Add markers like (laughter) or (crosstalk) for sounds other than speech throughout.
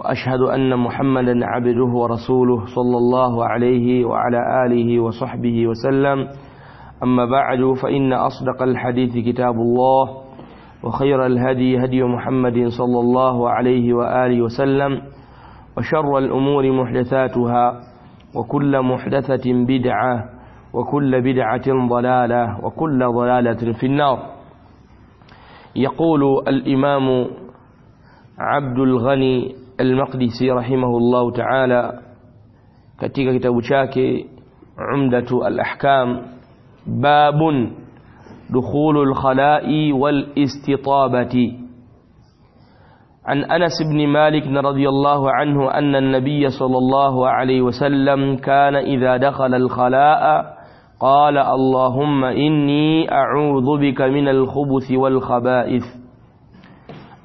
وأشهد أن محمدا عبده ورسوله صلى الله عليه وعلى آله وصحبه وسلم. أما بعد فإن أصدق الحديث كتاب الله وخير الهدي هدي محمد صلى الله عليه وآله وسلم وشر الأمور محدثاتها وكل محدثة بدعة وكل بدعة ضلالة وكل ضلالة في النار. يقول الإمام عبد الغني المقدسي رحمه الله تعالى kitabu chake umdatu al-ahkam babun dukhulul khala'i wal istitabati عن أنس بن مالك رضي الله عنه أن النبي صلى الله عليه وسلم كان إذا دخل الخلاء قال اللهم إني أعوذ بك من الخبث والخبائث.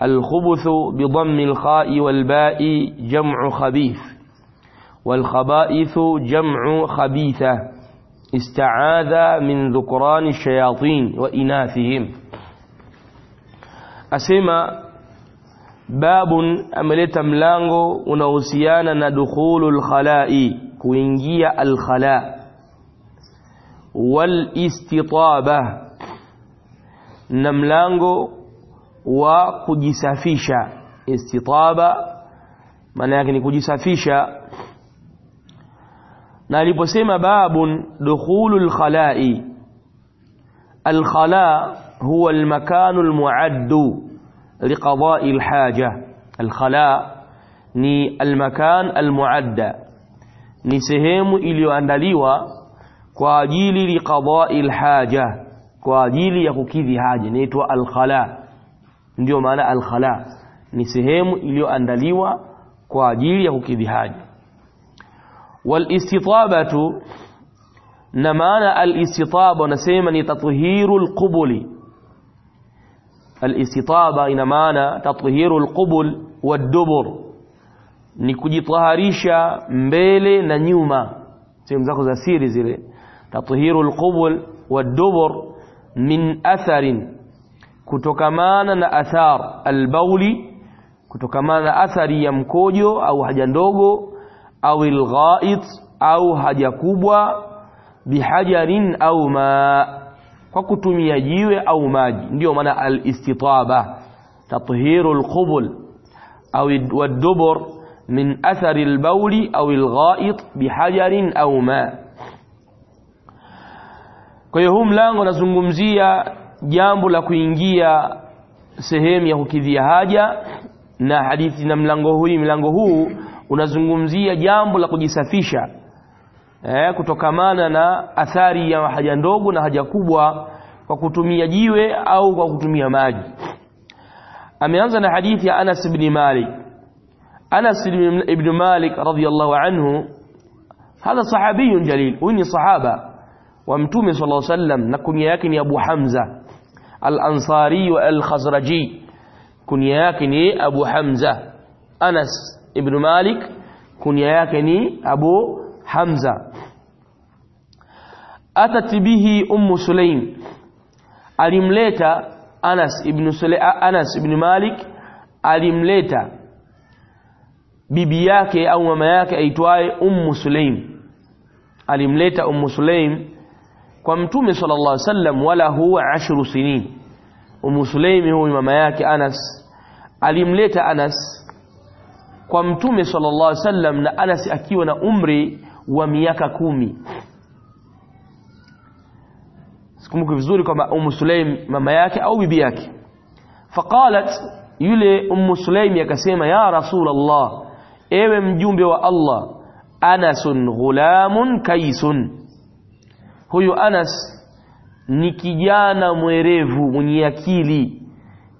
الخبث بضم الخاء والباء جمع خبيث والخبائث جمع خبيثة استعاذ من ذكران الشياطين وإناثهم. أسمى باب أملت ملانغو unahusiana دخول الخلاء kuingia الخلاء. والإستطابة mlango wa kujisafisha istitaba maana yake ni kujisafisha na aliposema babun dukhulul khala'i الخلاء هو المكان المعد لقضاء الحاجة الخلاء ni almakan almuadda ni sehemu iliyoandaliwa kwa ajili liqadai alhaja kwa ajili ya kukidhi haja inaitwa alkhala ndio maana alkhala ni sehemu iliyoandaliwa kwa ajili ya kukidhi haja walistitabatu na maana alistitaba wanasema ni tathiru alistitaba ina maana tathiru alqubul wadubur ni kujitaharisha mbele na nyuma sehemu zako za siri zile tathiru alqubul wadubur min atharin kutokamana na athar albauli kutokamana na athari ya mkojo au haja ndogo au alghait au haja kubwa bihajarin au ma kwa kutumia jiwe au maji. Ndio maana alistitaba tathiru alqubul au wadubur min athari albauli au alghait bihajarin au ma. Kwa hiyo huu mlango unazungumzia jambo la kuingia sehemu ya kukidhia haja. Na hadithi na mlango huu mlango huu unazungumzia jambo la kujisafisha eh, kutokamana na athari ya haja ndogo na haja kubwa kwa kutumia jiwe au kwa kutumia maji. Ameanza na hadithi ya Anas ibn Malik. Anas ibn Malik radhiyallahu anhu hadha sahabiyun jalil huyu ni sahaba wa mtume sallallahu alayhi wasallam na kunia yake ni Abu Hamza. الأنصاري والخزرجي. كنياكني أبو حمزة. أنس ابن مالك. كنياكني أبو حمزة. أتت به أم سليم. أليمليتا أنس ابن سلي أنس ابن مالك. أليمليتا بيبياك أو مماياك أيتواي أم سليم. أليمليتا أم سليم kwa mtume sallallahu alaihi wasallam wala huwa ashru sinin Ummu Sulaim huyu mama yake Anas alimleta Anas kwa mtume sallallahu alaihi wasallam na Anas akiwa na umri wa miaka kumi sikumbuki vizuri kwamba Ummu Sulaim mama yake au bibi yake faqalat yule Ummu Sulaim akasema ya Rasulullah ewe mjumbe wa Allah Anasun ghulamun kaisun huyu Anas ni kijana mwerevu mwenye akili.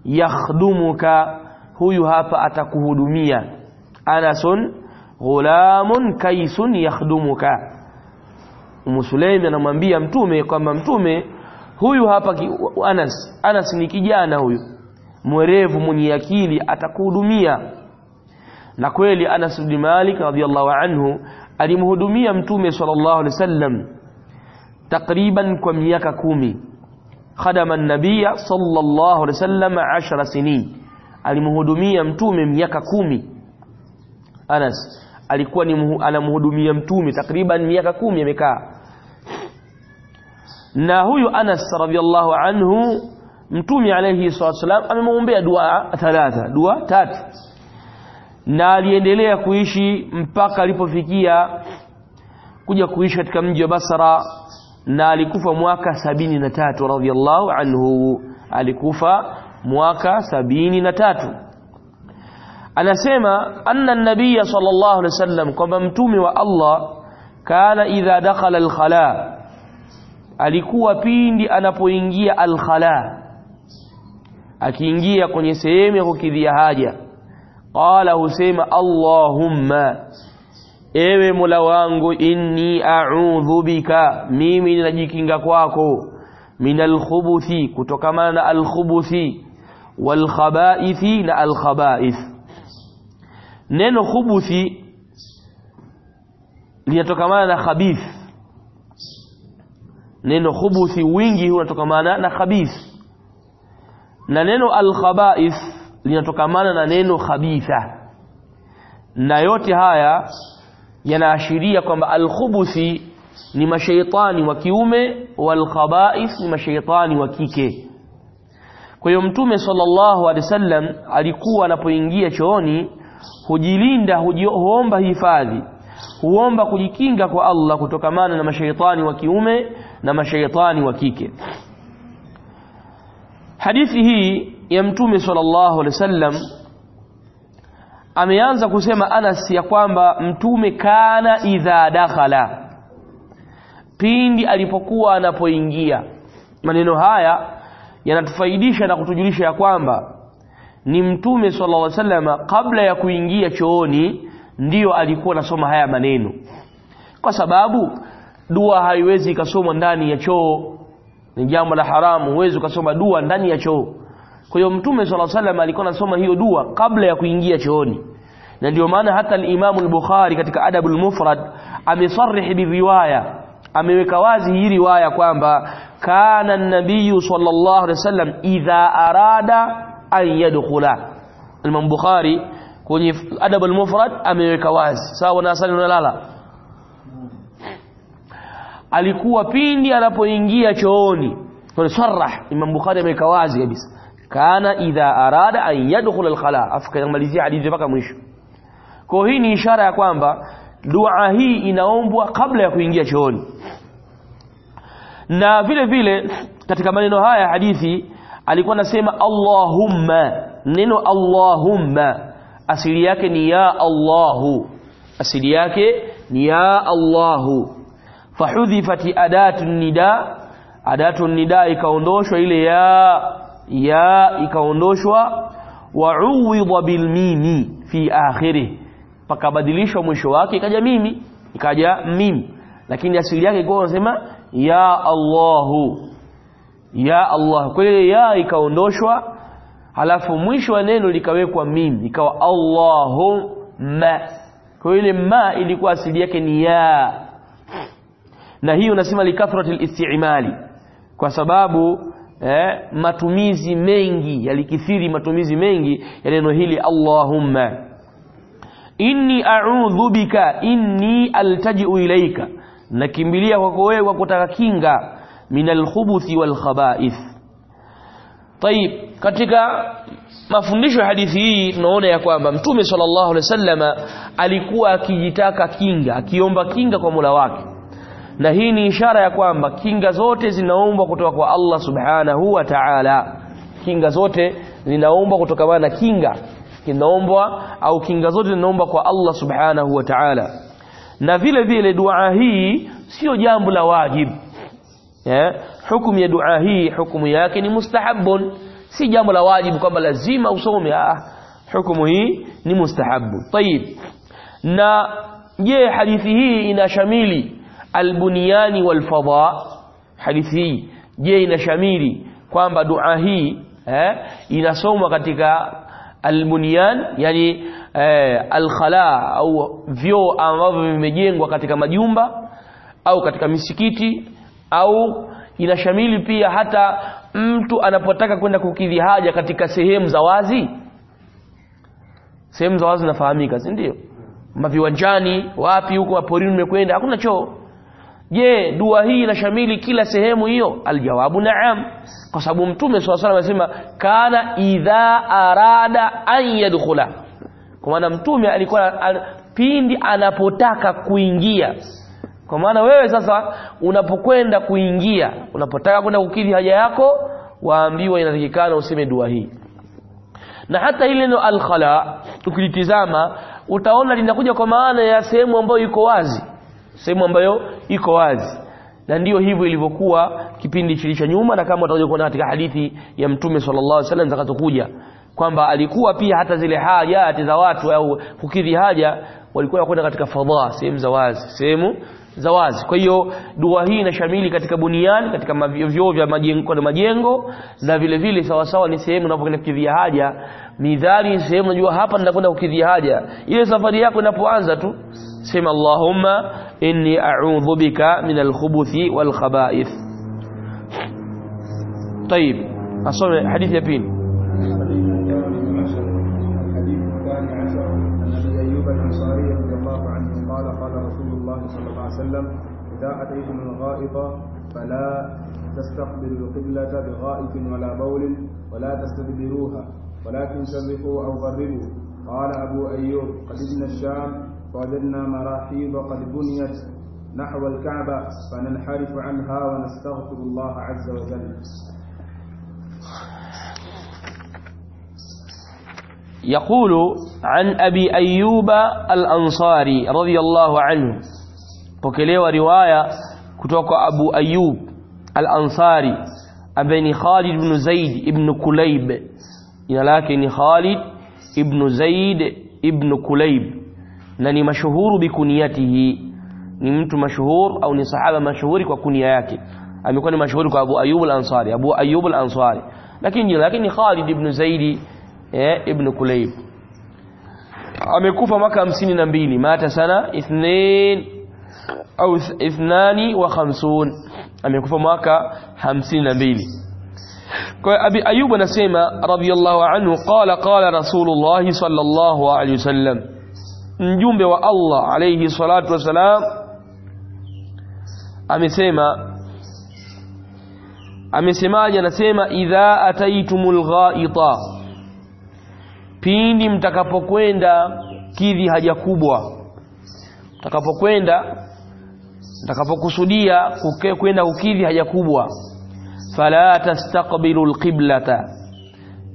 Yakhdumuka huyu hapa atakuhudumia. Anasun ghulamun kaisun yakhdumuka Umu Sulaim anamwambia mtume kwamba mtume huyu hapa ki, Anas Anas ni kijana huyu. Mwerevu mwenye akili atakuhudumia. Na kweli Anas bin Malik radhiallahu anhu alimhudumia mtume sallallahu alaihi wasallam takriban kwa miaka kumi. Khadama nabia sallallahu alaihi wasallam 10 sinin. Alimhudumia mtume miaka kumi. Anas alikuwa ni anamhudumia mtume takriban miaka kumi amekaa. Na huyu Anas radhiallahu anhu mtume alayhi salatu wasallam amemwombea dua thalatha dua tatu. Na aliendelea kuishi mpaka alipofikia kuja kuishi katika mji wa Basra na alikufa mwaka sabini na tatu radhiallahu anhu. Alikufa mwaka sabini na tatu. Anasema anna nabiya sallallahu alaihi wasallam kwamba mtume wa Allah kana idha dakhala alkhala. Alikuwa pindi anapoingia alkhala. Akiingia kwenye sehemu ya kukidhia haja. Qala husema allahumma ewe mola wangu inni a'udhu bika mimi ninajikinga kwako. Min alkhubuthi kutokamana na alkhubuthi walkhabaithi na alkhabaith neno khubuthi linatokamana na khabith. Neno khubuthi wingi unatokamana na khabith. Na neno alkhabaith linatokamana na neno khabitha. Na yote haya yanaashiria kwamba alkhubuthi ni mashaitani wa kiume walkhabaith ni mashaitani wa kike. Kwa hiyo mtume sallallahu alaihi wasallam alikuwa anapoingia chooni hujilinda huomba hifadhi huomba kujikinga kwa Allah kutokamana na mashaitani wa kiume na mashaitani wa kike. Hadithi hii ya mtume sallallahu alaihi wasallam ameanza kusema Anas ya kwamba mtume kana idha dakhala. Pindi alipokuwa anapoingia. Maneno haya yanatufaidisha na kutujulisha ya kwamba ni mtume sallallahu alaihi wasallam kabla ya kuingia chooni ndiyo alikuwa anasoma haya maneno. Kwa sababu dua haiwezi ikasomwa ndani ya choo. Ni jambo la haramu huwezi ukasoma dua ndani ya choo kwa hiyo mtume alaihi wasallam alikuwa anasoma hiyo dua kabla ya kuingia chooni na ndio maana hata al-Imam al-Bukhari katika Adab al-Mufrad amesarih bi riwaya ameweka wazi hii riwaya kwamba kana an-nabiy sallallahu alaihi wasallam idha arada an yadkhula Imam Bukhari kwenye Adab al-Mufrad ameweka wazi sawa na asali unalala alikuwa pindi anapoingia chooni kwa sarah Imam Bukhari ameweka wazi kabisa kana idha arada an yadkhul alkhala. Afikamalizia hadithi mpaka mwisho. Kwa hii ni ishara ya kwamba dua hii inaombwa kabla ya kuingia chooni. Na vile vile katika maneno haya hadithi alikuwa anasema Allahumma. Neno Allahumma. Asili yake ni ya Allahu. Asili yake ni ya Allahu. Fahudhifati adatu nida. Adatu nida ikaondoshwa ile ya ya ikaondoshwa wa'uwidha bil mimi fi akhirih pakabadilishwa mwisho wake ikaja mimi ikaja mim lakini asili yake ilikuwa unasema ya Allahu ya Allah kwa hiyo ya ikaondoshwa halafu mwisho wa neno likawekwa mim ikawa Allahumma. Kwa ile ma ilikuwa asili yake ni ya. Na hiyo unasema likathrati istimali. Kwa sababu eh, matumizi mengi yalikithiri matumizi mengi ya neno hili Allahumma. Inni a'udhu bika inni altaji'u ilaika nakimbilia kwako wewe kwa kutaka kinga minal khubuthi wal khaba'ith. Taib katika mafundisho ya hadithi hii tunaona ya kwamba Mtume sallallahu alaihi wasallam alikuwa akijitaka kinga akiomba kinga kwa Mola wake na hii ni ishara ya kwamba kinga zote zinaombwa kutoka kwa Allah subhanahu wa ta'ala. Kinga zote zinaombwa kutokana na kinga kinaombwa au kinga zote zinaombwa kwa Allah subhanahu wa ta'ala. Na vile vile dua hii sio jambo la wajib. Eh hukumu ya dua hii hukumu yake ni mustahabun si jambo la wajibu kwamba lazima usome ah hukumu hii ni mustahabu tayib na je hadithi hii inashamili albunyani walfadha. Hadithi hii. Je inashamiri kwamba dua hii eh, inasomwa katika albunyan yani eh, alkhala au vyoo ambavyo vimejengwa katika majumba au katika misikiti au inashamili pia hata mtu anapotaka kwenda kukidhi haja katika sehemu za wazi? Sehemu za wazi zinafahamika si ndio? Maviwanjani wapi huko maporini umekwenda hakuna choo je dua hii inashamili kila sehemu hiyo? Aljawabu naam. Kwa sababu mtume swalla salam anasema kana idha arada an yadkhula. Kwa maana mtume alikuwa pindi anapotaka kuingia. Kwa maana wewe sasa unapokwenda kuingia unapotaka kwenda kukidhi haja yako waambiwa inatakikana useme dua hii. Na hata ile neno alkhala ukilitizama utaona linakuja kwa maana ya sehemu ambayo iko wazi sehemu ambayo iko wazi. Na ndiyo hivyo ilivyokuwa kipindi kilicho nyuma na kama utakuja kuona katika hadithi ya mtume sallallahu alaihi wasallam zitakazokuja kwamba alikuwa pia hata zile hajati za watu au kukidhi haja walikuwa kwenda katika fadhaa sehemu za wazi sehemu za wazi kwa hiyo dua hii inashamili katika buniani katika vyoo vya majengo na majengo na vile vile sawa sawa ni sehemu unapokwenda kukidhia haja midhali sehemu unajua hapa ninakwenda kukidhia haja ile safari yako inapoanza tu sema allahumma inni a'udhu bika min al-khubuthi wal khaba'ith طيب asome hadithi ya pili عليه وسلم إذا أتيتم الغائط فلا تستقبلوا القبلة بغائط ولا بول ولا تستدبروها ولكن شرقوا أو غربوا. قال أبو أيوب قدمنا الشام فوجدنا مراحيض قد بنيت نحو الكعبة فننحرف عنها ونستغفر الله عز وجل. يقول عن أبي أيوب الأنصاري رضي الله عنه pokelewa riwaya kutoka Abu Ayyub Al-Ansari ambaye ni Khalid ibn Zaid ibn Kulayb jina lake ni Khalid ibn Zaid ibn Kulayb na ni mashuhuru bikuniyatihi ni mtu mashuhur au ni sahaba mashuhuri kwa kunia yake amekuwa ni mashuhuri kwa Abu Ayyub Al-Ansari Abu Ayyub Al-Ansari lakini jina lake ni Khalid ibn Zaid eh, ibn Kulayb amekufa mwaka hamsini na mbili mata sana ithnain au ithnani wa khamsun. Amekufa mwaka hamsini na mbili. Kwa abi ayub anasema radiyallahu anhu qala qala rasulullah sallallahu alayhi wasallam. Mjumbe wa Allah alayhi salatu wasalam amesema amesemaje? Anasema idha ataitumul ghaita. Pindi mtakapokwenda kidhi haja kubwa mtakapokwenda mtakapokusudia kwenda kukidhi haja kubwa fala tastaqbilu alqiblata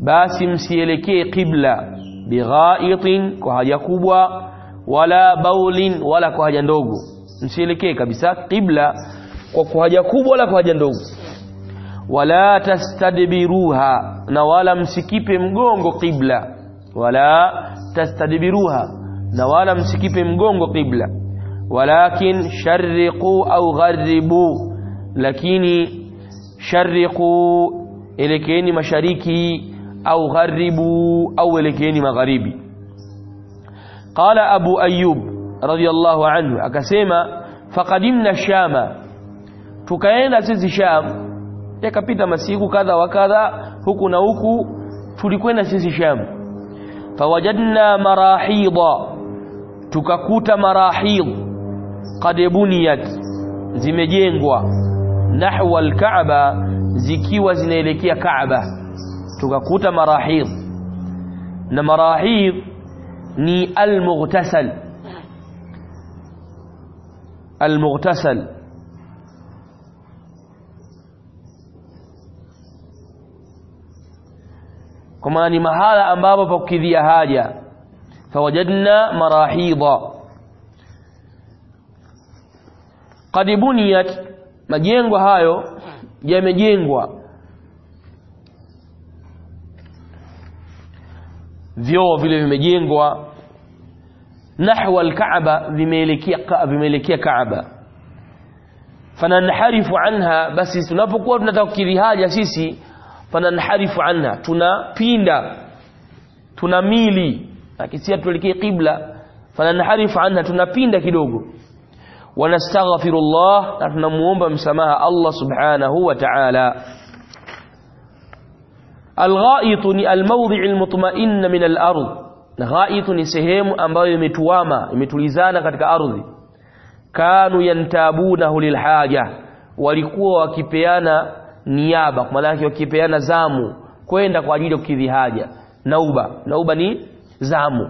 basi msielekee qibla bighaitin kwa haja kubwa wala baulin wala kwa haja ndogo. Msielekee kabisa qibla kwa haja kubwa wala kwa haja ndogo. Wala tastadbiruha na wala msikipe mgongo qibla. Wala tastadbiruha na wala msikipe mgongo qibla walakin sharriqu au gharibu lakini sharriqu elekeeni mashariki au gharibu au elekeeni magharibi qala abu ayyub radiyallahu anhu akasema faqadimna shama tukaenda sisi sham yakapita masiku kadha wa kadha huku na huku tulikwenda sisi sham fawajadna marahida tukakuta marahid qad buniyat zimejengwa nahwa alkaaba zikiwa zinaelekea kaaba tukakuta marahid na marahid ni almughtasal kwa maana ni mahala ambapo pa kukidhia haja fawajadna marahidha qad buniyat majengo hayo yamejengwa. Vyoo vile vimejengwa. Nahwa alkaaba vimeelekea vimeelekea kaaba fananharifu anha basi tunapokuwa tunataka haja sisi fananharifu anha tunapinda tunamili. Akisia tuelekee qibla. Fananharifu anha tunapinda kidogo ونستغفر الله نحن موبا سماها الله سبحانه وتعالى. الغائط الموضع المطمئن من الأرض. الغائط سهيم أمبايو متواما متلزانا كتك أرض. كانوا ينتابونه للحاجة. ولكوا وكيبيانا نيابة. ملاكي وكيبيانا زامو. كوين دقوا عجيدو كذي حاجة. نوبة. نوبة ني زامو.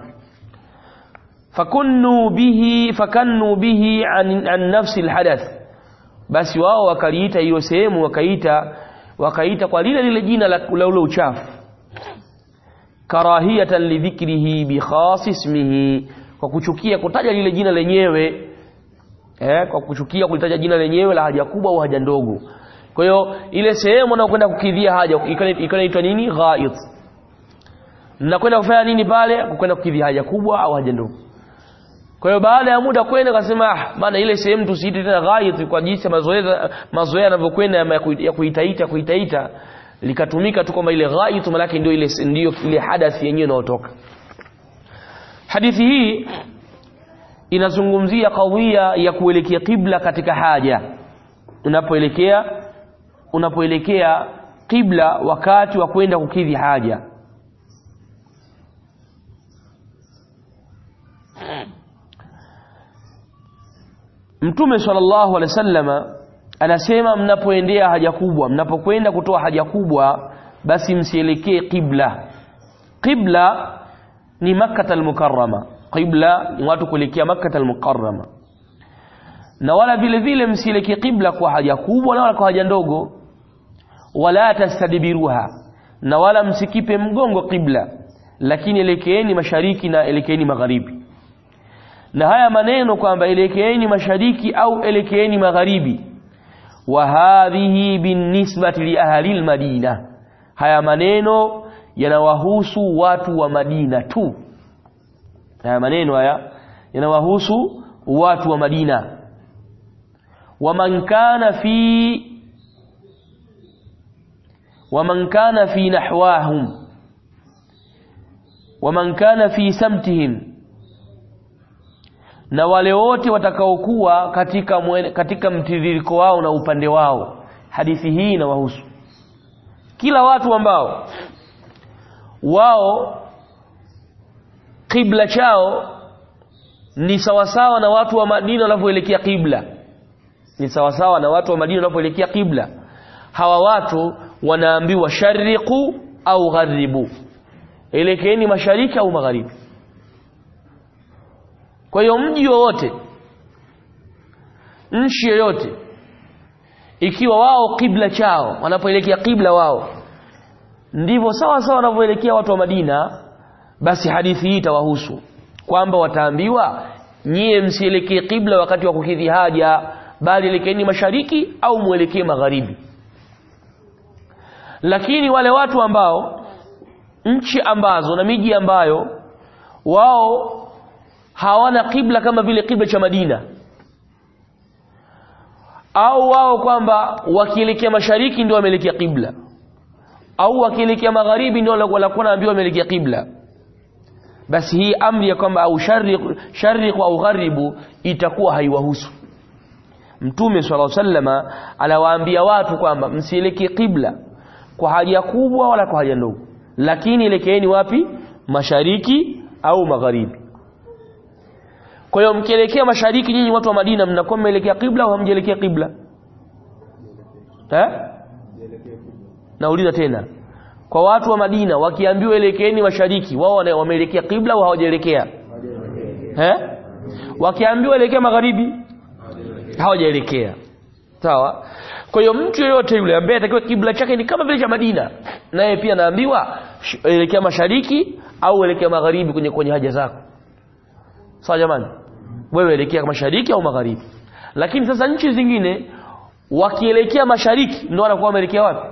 Fakunnu bihi fakannu bihi an, an nafsi alhadath. Basi wao wakaliita hiyo sehemu wakaita wakaita kwa lile lile jina la ule uchafu. Karahiyatan lidhikrihi bi khas ismihi kwa kuchukia kutaja lile jina lenyewe eh, kwa kuchukia kulitaja jina lenyewe la haja kubwa au haja ndogo. Kwa hiyo ile sehemu unayokwenda kukidhia haja ikaitwa nini? Ghaid nakwenda kufanya nini pale? Kwenda kukidhia haja kubwa au haja ndogo kwa hiyo baada ya muda kwenda kasema ah maana ile sehemu tusiite tena ghaid kwa jinsi mazoea mazoea yanavyokwenda ya kuitaita kuitaita likatumika tu kwamba ile ghaid maana ndio ile ndio ile hadathi yenyewe inayotoka. Hadithi hii inazungumzia kawia ya kuelekea kibla katika haja. Unapoelekea unapoelekea kibla wakati wa kwenda kukidhi haja Mtume sallallahu alaihi wasallama anasema mnapoendea haja kubwa mnapokwenda kutoa haja kubwa basi msielekee qibla. Qibla ni makkah al-mukarrama. Qibla ni watu kuelekea makkah al-mukarrama. Na wala vile vile msielekee qibla kwa haja kubwa na wala kwa haja ndogo. Wala tastadbiruha. Na wala msikipe mgongo qibla. Lakini elekeeni mashariki na elekeeni magharibi na haya maneno kwamba elekeeni mashariki au elekeeni magharibi. Wa hadhihi binisbati li ahli almadina. Haya maneno yanawahusu watu wa Madina tu. Haya maneno haya yanawahusu watu wa Madina. Waman kana fi waman kana fi nahwahum. Waman kana fi samtihim na wale wote watakaokuwa katika mwene, katika mtiririko wao na upande wao. Hadithi hii inawahusu. Kila watu ambao wao kibla chao ni sawasawa na watu wa Madina wanavyoelekea kibla. Ni sawasawa na watu wa Madina wanavyoelekea kibla. Hawa watu wanaambiwa shariqu au gharibu. Elekeeni mashariki au magharibi kwa hiyo mji wowote nchi yoyote ikiwa wao kibla chao wanapoelekea kibla wao ndivyo sawa sawa wanavyoelekea watu wa Madina basi hadithi hii itawahusu kwamba wataambiwa nyie msielekee kibla wakati wa kukidhi haja bali elekeeni mashariki au mwelekee magharibi. Lakini wale watu ambao nchi ambazo na miji ambayo wao hawana kibla kama vile kibla cha Madina. Au wao kwamba wakielekea mashariki ndio wameelekea kibla au wakielekea magharibi ndio walikuwa naambiwa wameelekea kibla basi hii amri ya kwamba au shariq au gharibu itakuwa haiwahusu. Mtume swalla sallama anawaambia watu kwamba msielekee kibla kwa haja kubwa wala kwa haja ndogo. Lakini elekeeni wapi? Mashariki au magharibi kwa hiyo mkielekea mashariki nyinyi watu wa Madina mnakuwa mmeelekea kibla au hamjelekea kibla eh? Nauliza tena. Kwa watu wa Madina wakiambiwa elekeeni mashariki wao wameelekea kibla au hawajaelekea? Eh? Wakiambiwa elekea magharibi hawajaelekea. Sawa? Kwa hiyo mtu yeyote yule ambaye atakiwa kibla chake ni kama vile cha Madina naye pia anaambiwa elekea mashariki au elekea magharibi kwenye kwenye haja zako. Sawa jamani wewe elekea mashariki au magharibi? Lakini sasa nchi zingine wakielekea mashariki ndio wanakuwa wameelekea wapi?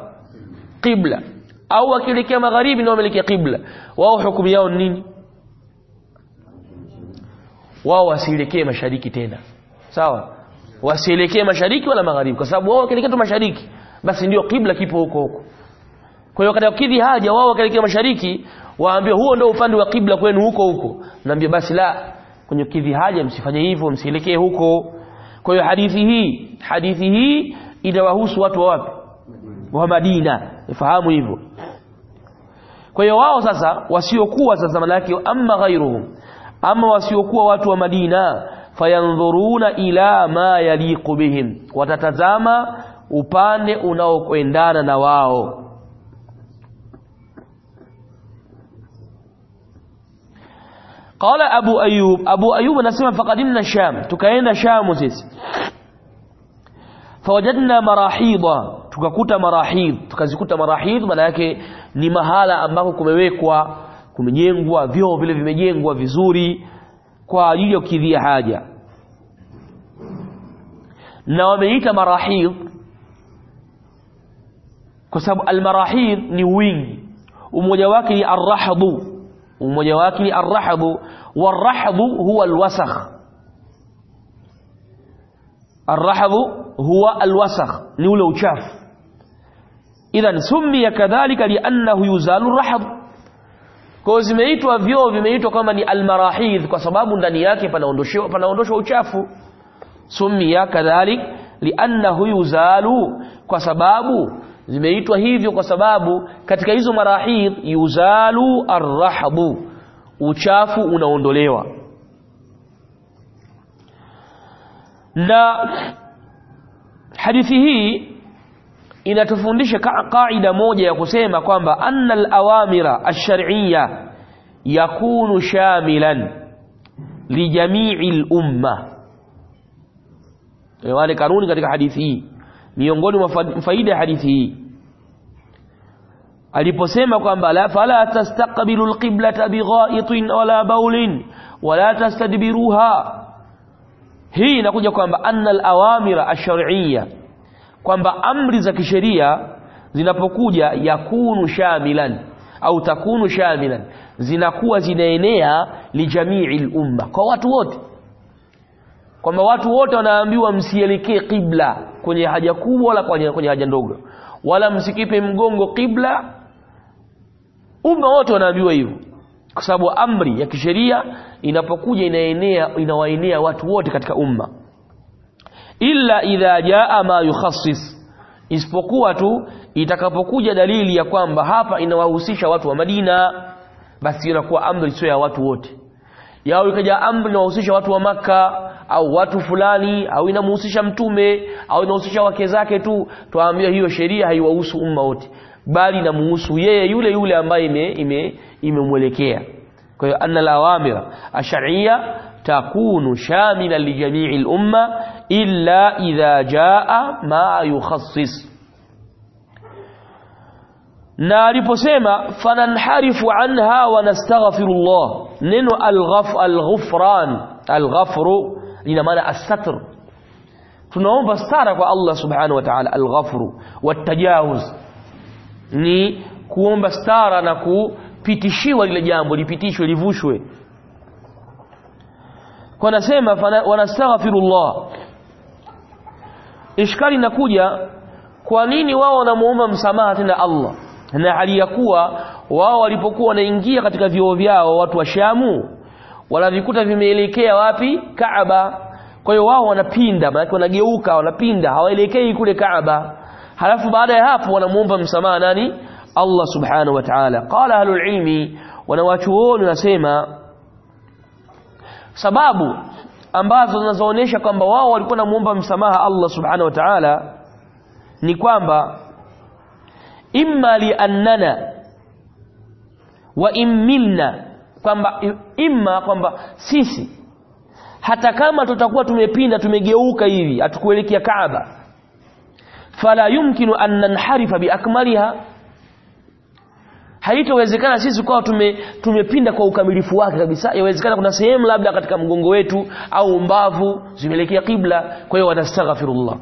Qibla. Au wakielekea magharibi ndio wameelekea qibla. Wao hukumu yao nini? Wao wasielekee mashariki tena. Sawa? Wasielekee mashariki wala magharibi kwa sababu wao wakielekea tu mashariki basi ndio kibla kipo huko huko. Kwa hiyo katika kidhi haja wao wakielekea mashariki waambie huo ndio upande wa kibla kwenu huko huko. Naambia basi la kwenye kidhi haja msifanye hivyo msielekee huko. Kwa hiyo hadithi hii hadithi hii inawahusu watu wa wapi? Wa Madina. Ifahamu hivyo. Kwa hiyo wao sasa wasiokuwa sasa malaki amma ghairuhum ama wasiokuwa watu wa Madina fayandhuruna ila ma yaliqu bihim watatazama upande unaokwendana na wao قال Abu Ayyub. Abu Ayyub anasema فقدمنا Sham, tukaenda Sham sisi. Fawajadna marahida, tukakuta مراحيض tukazikuta marahid maana yake ni mahala ambako kumewekwa kumejengwa vyoo vile vimejengwa vizuri kwa ajili ya kukidhia haja. Na wameita marahid kwa sababu almarahid ni wingi, umoja wake ni arrahdu ومجواكي الرحض والرحض هو الوسخ. الرحب هو الوسخ. نقول شاف. إذا سمي كذلك لأنه يزال الرحض كوزميت وفيو وفيميت وكما المراحيذ كسباب دنياك فنوندوش وشاف سمي كذلك لأنه يزال كسباب zimeitwa hivyo kwa sababu katika hizo marahidh yuzalu arrahbu uchafu unaondolewa. Na hadithi hii inatufundisha kaida moja ya kusema kwamba anna alawamira ash-shar'iyya yakunu shamilan lijamii al-umma. Wale kanuni katika hadithi hii miongoni mwa faida ya hadithi hii. Aliposema kwamba la fala tastaqbilu al-qiblata bighaitin wala baulin wala tastadbiruha. Hii inakuja kwamba anna alawamira ash-shar'iyya kwamba amri za kisheria zinapokuja yakunu shamilan au takunu shamilan zinakuwa zinaenea lijamii umma kwa watu wote. Kwamba watu wote wanaambiwa msielekee qibla kwenye haja kubwa wala kwenye, kwenye haja ndogo. Wala msikipe mgongo kibla umma wote wanajua hivyo. Kwa sababu amri ya kisheria inapokuja inaenea inawaenea watu wote katika umma. Illa idha jaa ma yukhassis isipokuwa tu itakapokuja dalili ya kwamba hapa inawahusisha watu wa Madina basi inakuwa amri sio ya watu wote. Yao ikaja amri inawahusisha watu wa maka au watu fulani au inamhusisha mtume au inahusisha wake zake tu twaambia hiyo sheria haiwahusu umma wote. Bali inamhusu yeye yule yule ambaye ime imemwelekea. Ime kwa hiyo anna al-awamira ash-shar'iyya takunu shamilan li jami'i al-umma illa idha jaa ma yukhassis. Na aliposema fananharifu anha wa nastaghfirullah neno al-ghaf al-ghufran al-ghafru lina maana as-satr. Tunaomba stara kwa Allah subhanahu wa ta'ala al-ghafru wat-tajawuz. Ni kuomba stara na kupitishiwa lile jambo lipitishwe livushwe. Kwa nasema wanastaghfirullah ishkali inakuja kwa nini wao wanamuomba msamaha tena Allah? Na hali ya kuwa wao walipokuwa wanaingia katika vioo vyao watu wa Shamu wanavikuta vimeelekea wapi? Kaaba. Kwa hiyo wao wanapinda maana wanageuka wanapinda hawaelekei kule Kaaba. Halafu baada ya hapo wanamuomba msamaha nani? Allah subhanahu wa ta'ala. Qala ahlul ilmi wanawachuoni wanasema sababu ambazo zinazoonyesha kwamba wao walikuwa namuomba msamaha Allah subhanahu wa ta'ala ni kwamba imma liannana wa immilna kwamba imma kwamba sisi hata kama tutakuwa tumepinda tumegeuka hivi atukuelekea Kaaba fala yumkinu an nanharifa biakmaliha haitowezekana sisi kwa tume, tumepinda kwa ukamilifu wake kabisa. Yawezekana kuna sehemu labda katika mgongo wetu au mbavu zimeelekea kibla kwa hiyo wanastaghfirullah.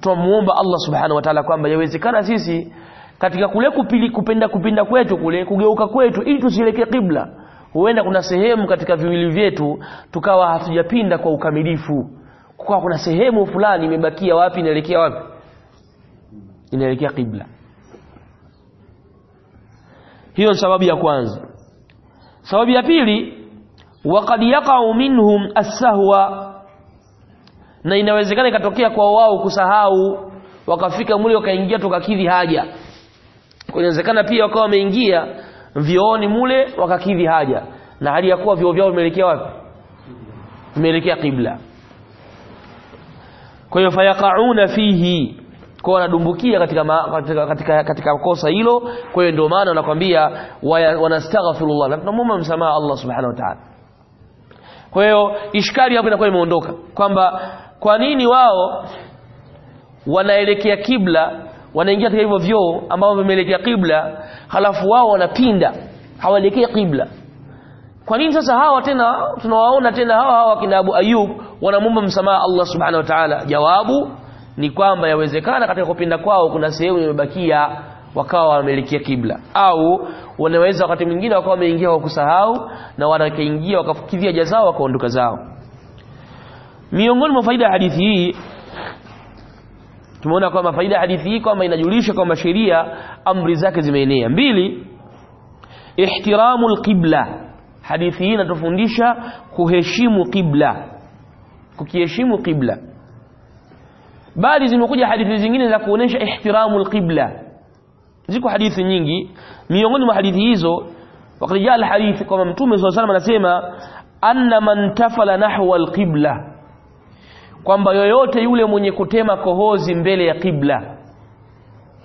Tunamuomba Allah subhanahu wa ta'ala kwamba yawezekana sisi katika kule kupili, kupenda kupinda kwetu kule kugeuka kwetu ili tusielekee kibla huenda kuna sehemu katika viwili vyetu tukawa hatujapinda kwa ukamilifu. Kwa kuna sehemu fulani imebakia wapi inaelekea wapi? Inaelekea kibla hiyo sababu ya kwanza. Sababu ya pili waqad yaqa'u minhum as-sahwa na inawezekana ikatokea kwa wao kusahau wakafika mule wakaingia tukakidhi haja. Inawezekana pia wakawa wameingia vyooni mule wakakidhi haja. Na hali ya kuwa vyoo vyao vimeelekea wapi? Vimeelekea qibla. Kwa hiyo fayaqauna fihi kwa wanadumbukia katika, katika, katika, katika kosa hilo. Kwa hiyo ndio maana wanakwambia wanastaghfirullah. Na tunamuomba msamaha Allah subhanahu wa ta'ala. Kwa hiyo ishkali hapo inakuwa imeondoka. Kwamba kwa nini wao wanaelekea kibla wanaingia katika hivyo vyoo ambao vimeelekea kibla halafu wao wanapinda hawaelekei kibla kwa nini sasa hawa tena tunawaona tena hawa hawa kina Abu Ayub wanamuomba msamaha Allah subhanahu wa ta'ala? Jawabu ni kwamba yawezekana katika kupinda kwao kuna sehemu imebakia wakawa wameelekea kibla au wanaweza wakati mwingine wakawa wameingia kwa kusahau na wanakaingia wakafikiria jazao wakaondoka zao. Miongoni mwa faida ya hadithi hii tumeona kwamba faida hadithi hii kwamba inajulisha kwamba sheria amri zake zimeenea. Mbili ihtiramu alqibla hadithi hii inatufundisha kuheshimu qibla. Kukiheshimu qibla. Bali zimekuja hadithi zingine za kuonesha ihtiramu alqibla ziko hadithi nyingi. Miongoni mwa hadithi hizo wakati jaa hadithi kwamba mtume swalla salam anasema anna man tafala nahwa alqibla kwamba yoyote yule mwenye kutema kohozi mbele ya kibla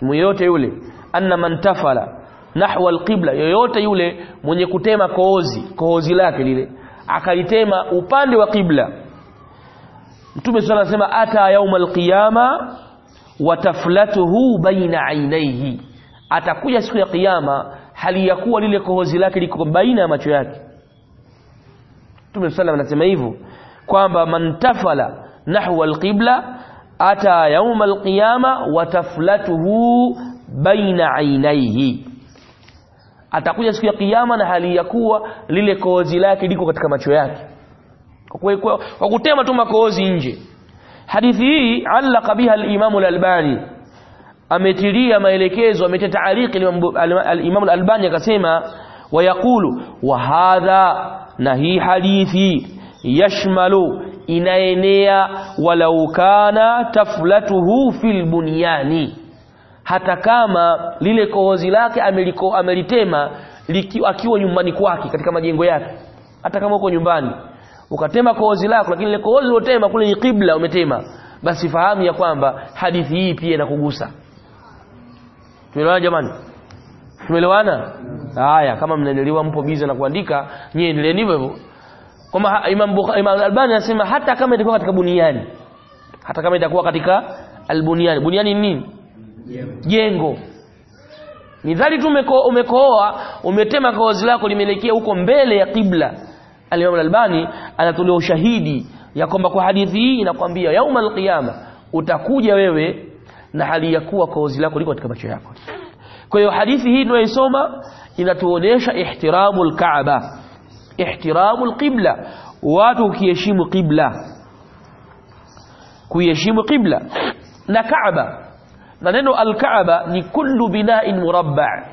yoyote yule anna man tafala nahwa alqibla yoyote yule mwenye kutema kohozi kohozi lake lile akalitema upande wa kibla mtume sala anasema ata yauma alqiyama wa taflatuhu baina ainaihi atakuja siku ya kiyama hali ya kuwa lile kohozi lake liko baina ya macho yake. Mtume sala anasema hivyo kwamba man tafala nahwa alqibla ata yauma alqiyama wataflatuhu baina ainaihi atakuja siku ya kiyama na hali ya kuwa lile kozi lake liko katika macho yake kwa kutema tu makozi nje hadithi hii allaka biha al-Imam al-Albani ametilia maelekezo ametia al-Imam al-Albani akasema wayaqulu wa hadha na hii hadithi yashmalu inaenea walau kana taflatuhu fil bunyani. Hata kama lile kohozi lake ameliko amelitema akiwa nyumbani kwake katika majengo yake. Hata kama uko nyumbani ukatema kohozi lako lakini ile kohozi ulotema kule ni kibla umetema. Basi fahamu ya kwamba hadithi hii pia inakugusa. Tumeelewana jamani? Tumeelewana? Haya kama mnaendelewa mpo biza na kuandika nyie endeleeni hivyo kwamba Imam Bukhari Imam Albani anasema hata kama itakuwa katika buniani. Hata kama itakuwa katika albuniani. Buniani ni nini? Jengo. Nidhali tu umekooa umetema kozi lako limelekea huko mbele ya kibla Al-Imam Al-Albani anatolea ushahidi ya kwamba kwa hadithi hii inakwambia yauma al-qiyama utakuja wewe na hali ya kuwa kozi lako liko katika macho yako. Kwa hiyo hadithi hii tunayoisoma inatuonesha ihtiramu al-Kaaba, ihtiramu al-qibla, watu ukiheshimu qibla, kuheshimu qibla na Kaaba. Na neno al-Kaaba ni kullu bina'in murabba'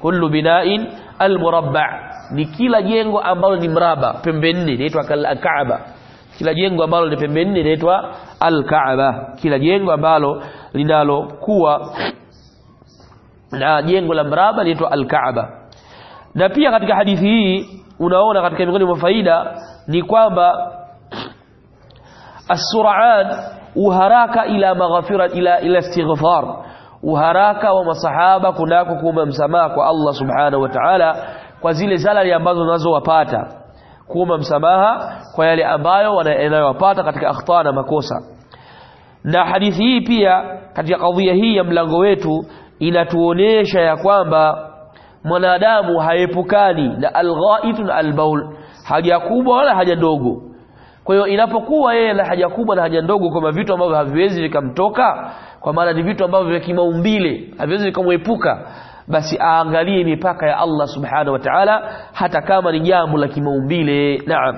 kullu bina'in al-murabba' ni kila jengo ambalo ni mraba pembe nne inaitwa al-Kaaba kila jengo ambalo ni pembe nne inaitwa al-Kaaba kila jengo ambalo linalokuwa na jengo la mraba linaitwa al-Kaaba na pia katika hadithi hii unaona katika miongoni mwa faida ni kwamba as-sur'an uharaka ila maghfira ila ila istighfar. Uharaka wa masahaba kunako kuomba msamaha kwa Allah subhanahu wa ta'ala kwa zile zalali ambazo wanazowapata kuomba msamaha kwa yale ambayo wanayopata katika akhta na makosa. Na hadithi hii pia katika kadhia hii ya mlango wetu inatuonesha ya kwamba mwanadamu haepukani na alghaitu na albaul haja kubwa wala haja ndogo. Kwa hiyo inapokuwa yeye na haja kubwa na haja ndogo kama vitu ambavyo haviwezi vikamtoka kwa maana ni vitu ambavyo vya kimaumbile haviwezi vikamwepuka basi aangalie mipaka ya Allah subhanahu wa ta'ala hata kama ni jambo la kimaumbile. Naam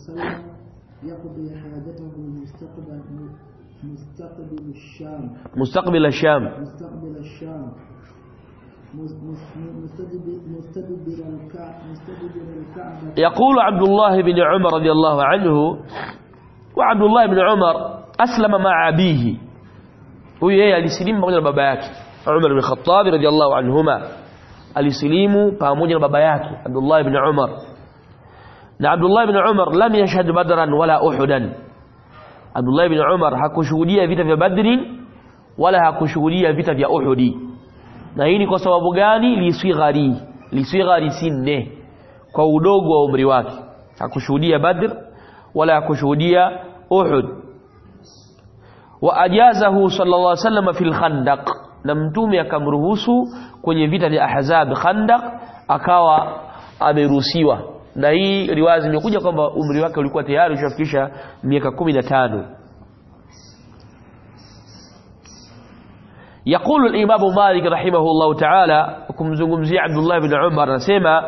وسلم يقضي حاجته مستقبل مستقبل الشام. مستقبل الشام. مستقبل الشام. يقول عبد الله بن عمر رضي الله عنه وعبد الله بن عمر أسلم مع أبيه. alisilimu pamoja na baba yake Umar bin Khattab radhiallahu anhuma alisilimu pamoja na baba yake Abdullah ibn Umar عبد الله بن عمر لم يشهد بدرا ولا احدا عبد الله بن عمر حكشوديه فيت في بدر ولا حكشوديه فيت في احدي نايني كسبب غاني لصغري لصغاري سنه كودوغو عمري واكي حكشوديه بدر ولا حكشوديه احد واجازه صلى الله عليه وسلم في الخندق لم تومي كمرهوسو كوني فيت الاحزاب خندق اكوا ابي روسيوه na hii riwaya zimekuja kwamba umri wake ulikuwa tayari ushafikisha miaka kumi na tano. يقول الإمام مالك رحمه الله تعالى كم كمزغمزي عبد الله بن عمر نسمع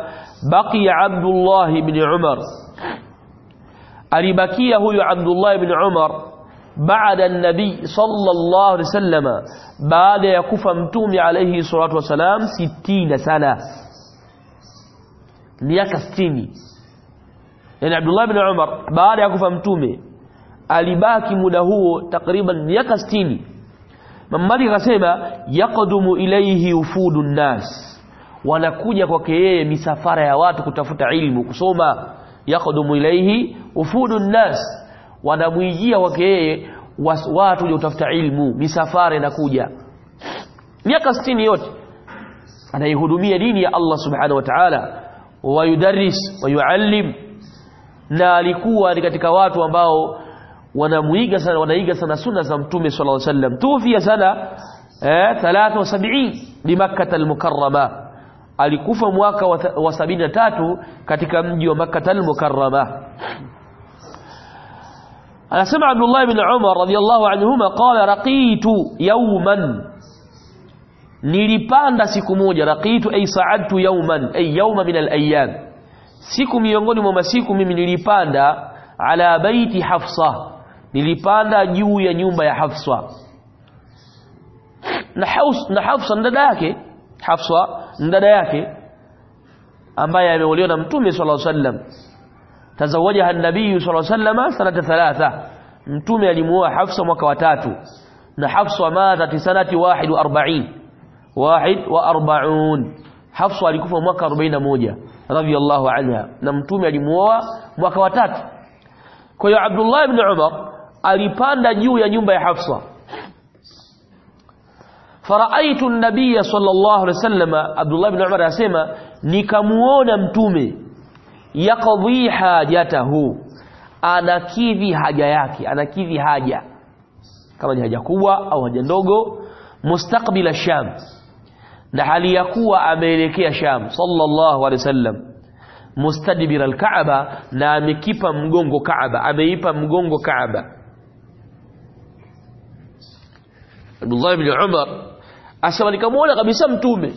بقي عبد الله بن عمر ألبكي هو عبد الله بن عمر بعد النبي صلى الله عليه وسلم بعد يكفى متومي عليه الصلاة والسلام ستين سنة miaka 60 yani Abdullah ibn Umar baada ya kufa mtume alibaki muda huo takriban miaka 60 Mamadi akasema yaqdumu ilayhi ufudu nas wanakuja kwake yeye misafara ya watu kutafuta ilmu kusoma. Yaqdumu ilayhi ufudu nnas. Wanamwijia kwake yeye watu wenye kutafuta ilmu misafara inakuja. Miaka 60 yote anaihudumia dini ya Allah subhanahu wa ta'ala wa yudarris wa yuallim na alikuwa ni katika watu ambao wanamuiga sana wanaiga sana sunna za mtume sallallahu alaihi wasallam tufia sana eh 73 bi makkah al-mukarrama alikufa mwaka wa wa 73 katika mji wa makkah al-mukarrama anasema Abdullah ibn Umar radiyallahu anhuma qala raqitu yawman nilipanda siku moja raqitu ay sa'adtu yawman ay yawma min al-ayyam siku miongoni mwa masiku mimi nilipanda ala baiti Hafsa nilipanda juu ya nyumba ya Hafsa na Haus na Hafsa ndada yake Hafsa ndada yake ambaye ameolewa na Mtume sallallahu alaihi wasallam tazawajaha an-nabii sallallahu alaihi wasallam sanata thalatha Mtume alimuoa Hafsa mwaka wa tatu na Hafsa mata sanati 41 واحد وأربعون. حفص وليكوفة موكا أربعين موجة. رضي الله عنها. نمتومي يعني علي لموا موكا وتات. كوي عبد الله بن عمر أليبان نجو ينبع حفصة فرأيت النبي صلى الله عليه وسلم عبد الله بن عمر أسيما نكموا نمتومي يقضي حاجته. أنا كيفي حاجياكي أنا كيفي حاجة. كما نحاجة قوة أو حاجة نوغو. مستقبل الشام. Na hali ya kuwa ameelekea sham sallallahu alaihi wasallam mustadbir alkaaba na amekipa mgongo kaaba ameipa mgongo kaaba Abdullah ibn Umar asema nikamwona kabisa mtume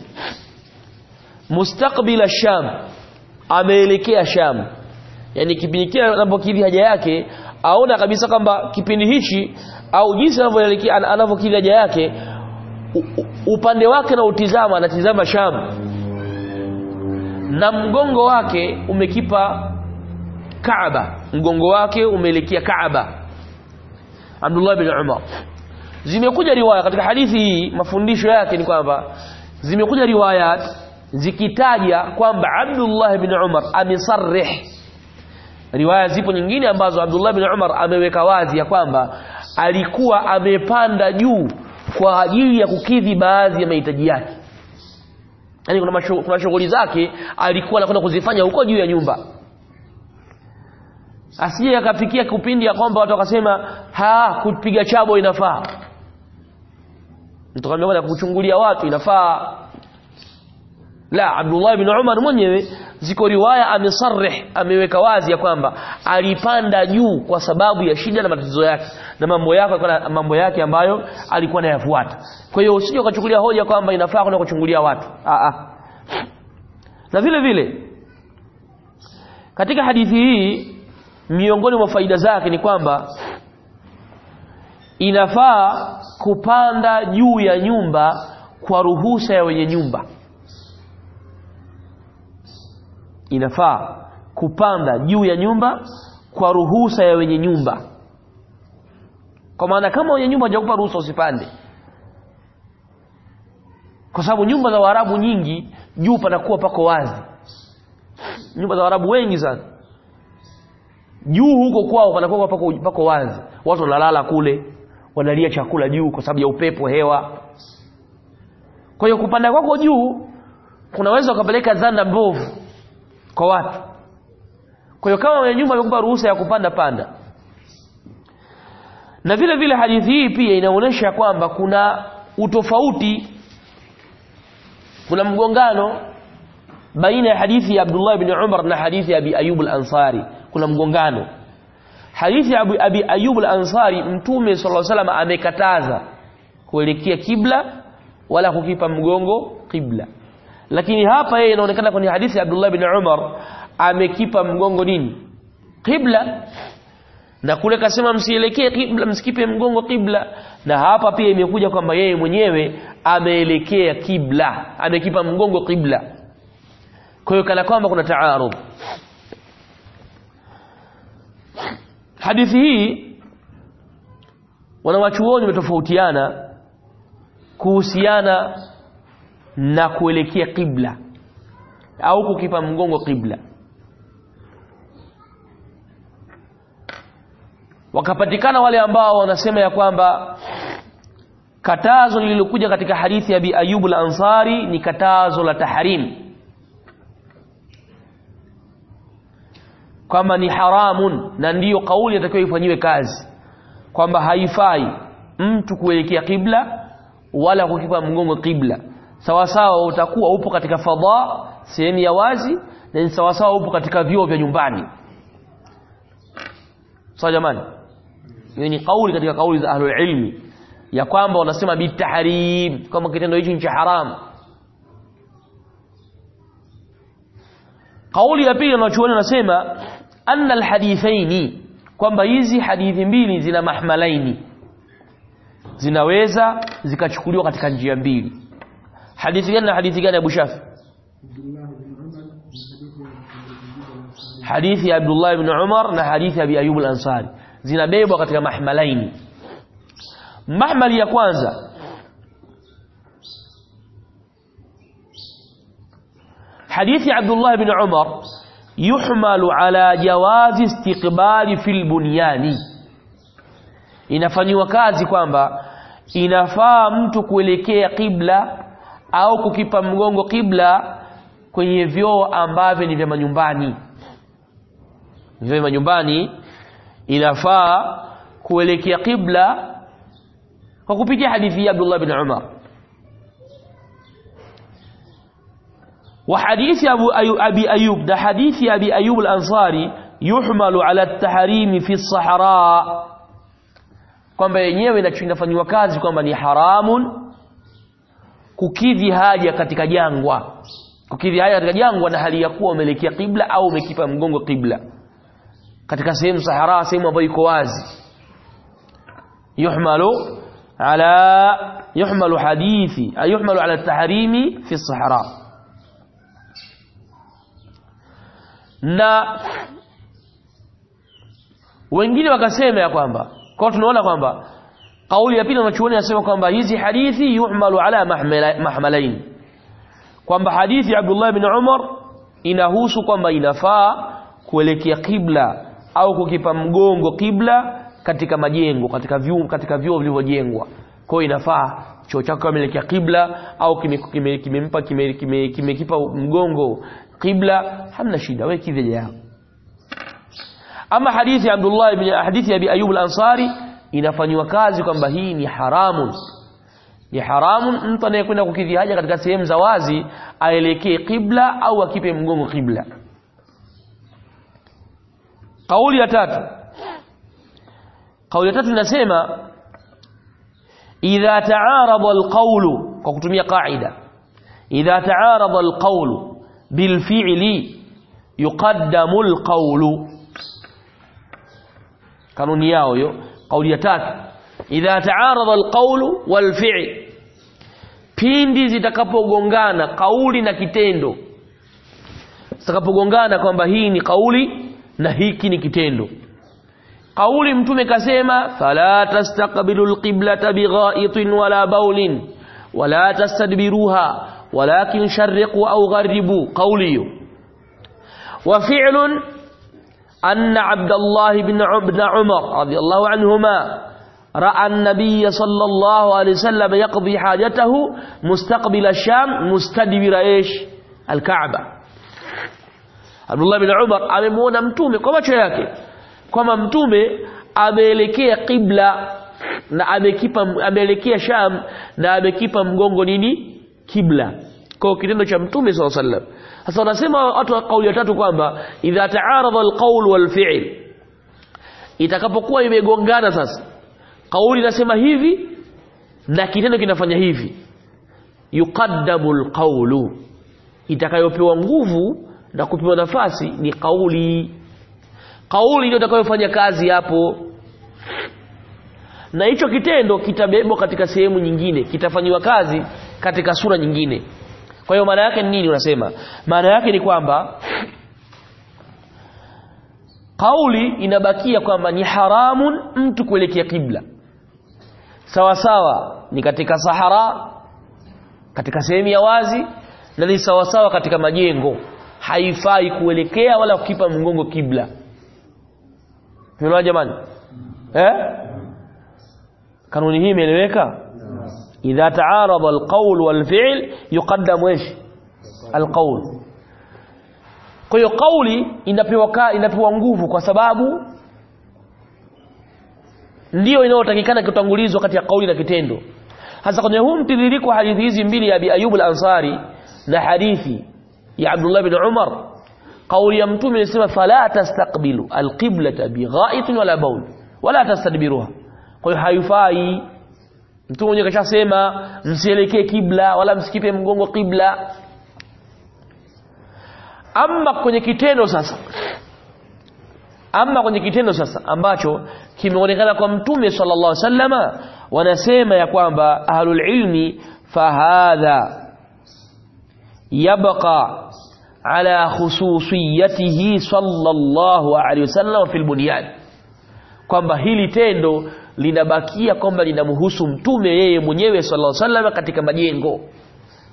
mustaqbila sham ameelekea sham yani kipindi kile anapokidhi haja yake aona kabisa kwamba kipindi hichi au jinsi anavyoelekea anavyokidhi haja yake upande wake na utizama anatizama sham. Na mgongo wake umekipa Kaaba. Mgongo wake umeelekea Kaaba. Abdullah bin Umar. Zimekuja riwaya. Katika hadithi hii mafundisho yake ni kwamba zimekuja riwayat zikitaja kwamba Abdullah bin Umar amesarih riwaya zipo nyingine ambazo Abdullah bin Umar ameweka wazi ya kwamba alikuwa amepanda juu kwa ajili ya kukidhi baadhi ya mahitaji yake. Yani kuna, mashu, kuna shughuli zake alikuwa anakwenda kuzifanya huko juu ya nyumba. Asije akafikia kipindi ya kwamba watu wakasema ha kupiga chabo inafaa. Mtu kuchungulia watu inafaa la Abdullah ibn Umar mwenyewe ziko riwaya amesarih ameweka wazi ya kwamba alipanda juu kwa sababu ya shida na matatizo yake na mambo yake mambo yake ambayo alikuwa anayafuata. Kwa hiyo usije ukachukulia hoja kwamba inafaa kwenda kuchungulia watu. A a. Na vile vile katika hadithi hii miongoni mwa faida zake ni kwamba inafaa kupanda juu ya nyumba kwa ruhusa ya wenye nyumba inafaa kupanda juu ya nyumba kwa ruhusa ya wenye nyumba. Kwa maana kama wenye nyumba hajakupa ruhusa usipande. Kwa sababu nyumba za Waarabu nyingi juu panakuwa pako wazi. Nyumba za Waarabu wengi sana. Juu huko kwao panakuwa pako, pako wazi. Watu wanalala kule wanalia chakula juu kwa sababu ya upepo hewa. Kwa hiyo kupanda kwako juu kunaweza ukapeleka dhana mbovu kwa watu. Kwa hiyo kama wenye nyumba wamekupa ruhusa ya kupanda panda. Na vile vile hadithi hii pia inaonyesha kwamba kuna utofauti kuna mgongano baina ya hadithi ya Abdullah ibn Umar na hadithi ya Abi Ayyub al-Ansari. Kuna mgongano. Hadithi ya Abi, Ayyub al-Ansari mtume sallallahu alaihi wasallam amekataza kuelekea kibla wala kukipa mgongo kibla lakini hapa yeye inaonekana kwenye hadithi ya Abdullah bin Umar amekipa mgongo nini? Qibla. Na kule kasema msielekee kibla msikipe mgongo kibla na hapa pia imekuja kwamba yeye mwenyewe ameelekea kibla amekipa mgongo kibla kwa hiyo kana kwamba kuna taarud. Hadithi hii wanawachuoni wametofautiana kuhusiana na kuelekea kibla au kukipa mgongo kibla wakapatikana wale ambao wanasema ya kwamba katazo lililokuja katika hadithi ya Abi Ayub al-Ansari ni katazo la tahrim. Kwamba ni haramun na ndiyo kauli inatakiwa ifanyiwe kazi. Kwamba haifai mtu kuelekea kibla wala kukipa mgongo kibla sawa sawa utakuwa upo katika fadha sehemu ya wazi na sawa sawa upo katika vyoo vya nyumbani. Sawa jamani? Hiyo ni kauli katika kauli za ahlul ilmi ya kwamba wanasema bitahrim kama kitendo hicho ni cha haramu. Kauli ya pili wanachuoni wanasema anna alhadithaini kwamba hizi hadithi mbili zina mahmalaini. Zinaweza zikachukuliwa katika njia mbili حديث جنة حديث جنة أبو شاف. حديث عبد الله بن عمر نحديث أبي أيوب الأنصاري. زين بيب وقت محملين. محمل يا كوانزا. حديث عبد الله بن عمر يحمل على جواز استقبال في البنيان. إنفاني وكازي كوانبا. إنفا متو كوليكي قبلة au kukipa mgongo kibla kwenye vyoo ambavyo ni vya manyumbani vya manyumbani inafaa kuelekea kibla kwa kupitia hadithi ya Abdullah bin Umar وحديث أبو أيوب أبي أيوب ده حديث أبي أيوب الأنصاري يحمل على التحريم في الصحراء kwamba yenyewe inafanywa kazi kwamba ni haramun kukidhi haja katika jangwa. Kukidhi haja katika jangwa na hali ya kuwa umeelekea kibla au umekipa mgongo kibla katika sehemu sahara sehemu ambayo iko wazi. Yuhmalu ala yuhmalu hadithi yuhmalu ala tahrimi fi sahara. Na wengine wakasema ya kwamba kwa tunaona kwamba kauli ya pili wanachuoni anasema kwamba hizi hadithi yuhmalu ala mahmalain. Kwamba hadithi ya Abdullah bin Umar inahusu kwamba inafaa kuelekea kibla au kukipa mgongo kibla katika majengo katika vyuo katika vyuo vilivyojengwa. Kwa inafaa choo chako kimeelekea kibla au kimempa kime, kime kime, kime, kime mgongo kibla hamna shida wewe kivyo yako ama hadithi ya Abdullah ibn hadithi ya Abi Ayyub al-Ansari inafanywa kazi kwamba hii ni haramu ni haramu mtu anayekwenda kukidhi haja katika sehemu za wazi aelekee kibla au akipe mgongo kibla kauli ya tatu. Kauli ya tatu inasema idha taarada alqawlu kwa kutumia kaida idha taarada alqawlu bilfi'li yuqaddamu alqawlu. Kanuni yao hiyo kauli ya tatu idha taarada alqawlu walfi'l pindi zitakapogongana kauli na kitendo. Zitakapogongana kwamba hii ni kauli na hiki ni kitendo. Kauli mtume kasema fala tastaqbilu alqiblata bighaitin wala baulin wala tastadbiruha walakin sharriqu au gharibu kauli hiyo. Wa fi'lun أن عبد الله بن عمر رضي الله عنهما رأى النبي صلى الله عليه وسلم يقضي حاجته مستقبل الشام مستدبر إيش؟ الكعبة. عبد الله بن عمر amemuona mtume kwa macho yake kwamba mtume ameelekea qibla na amekipa ameelekea sham na amekipa mgongo nini kibla kwa kitendo cha mtume SAW sallam sasa wanasema watu wa kauli ya tatu kwamba idha taaradha alqaul walfi'l. Itakapokuwa imegongana sasa kauli inasema hivi na kitendo kinafanya hivi. Yuqaddamu alqaulu itakayopewa nguvu na kupewa nafasi ni kauli. Kauli ndio itakayofanya kazi hapo. Na hicho kitendo kitabebwa katika sehemu nyingine kitafanywa kazi katika sura nyingine kwa hiyo maana yake ni nini unasema? Maana yake ni kwamba kauli inabakia kwamba ni haramun mtu kuelekea kibla. Sawa sawa ni katika sahara katika sehemu ya wazi na ni sawa sawa katika majengo. Haifai kuelekea wala kukipa mgongo kibla. Unaona jamani? Eh? Kanuni hii imeeleweka idha taarada alqawl walfi'l yuqaddam إيش alqawl kwa hiyo kauli inapewa inapewa nguvu kwa sababu ndiyo inayotakikana kutangulizwa kati ya kauli na kitendo hasa kwenye huu mtiririko hadithi hizi mbili ya Abi Ayyub al-Ansari na hadithi ya Abdullah bin Umar kauli ya mtume inasema fala tastaqbilu alqiblata bighaitin wala bawl wala tastadbiruha kwa hiyo haifai mtume mwenyewe kashasema msielekee kibla wala msikipe mgongo kibla. Ama kwenye kitendo sasa ama kwenye kitendo sasa ambacho kimeonekana kwa mtume sallallahu alaihi wasallama wanasema ya kwamba ahlul ilmi fahadha yabqa ala khususiyatihi sallallahu alaihi wasallam fil bunyan kwamba hili tendo linabakia kwamba linamhusu mtume yeye mwenyewe sallallahu alaihi wasallam katika majengo.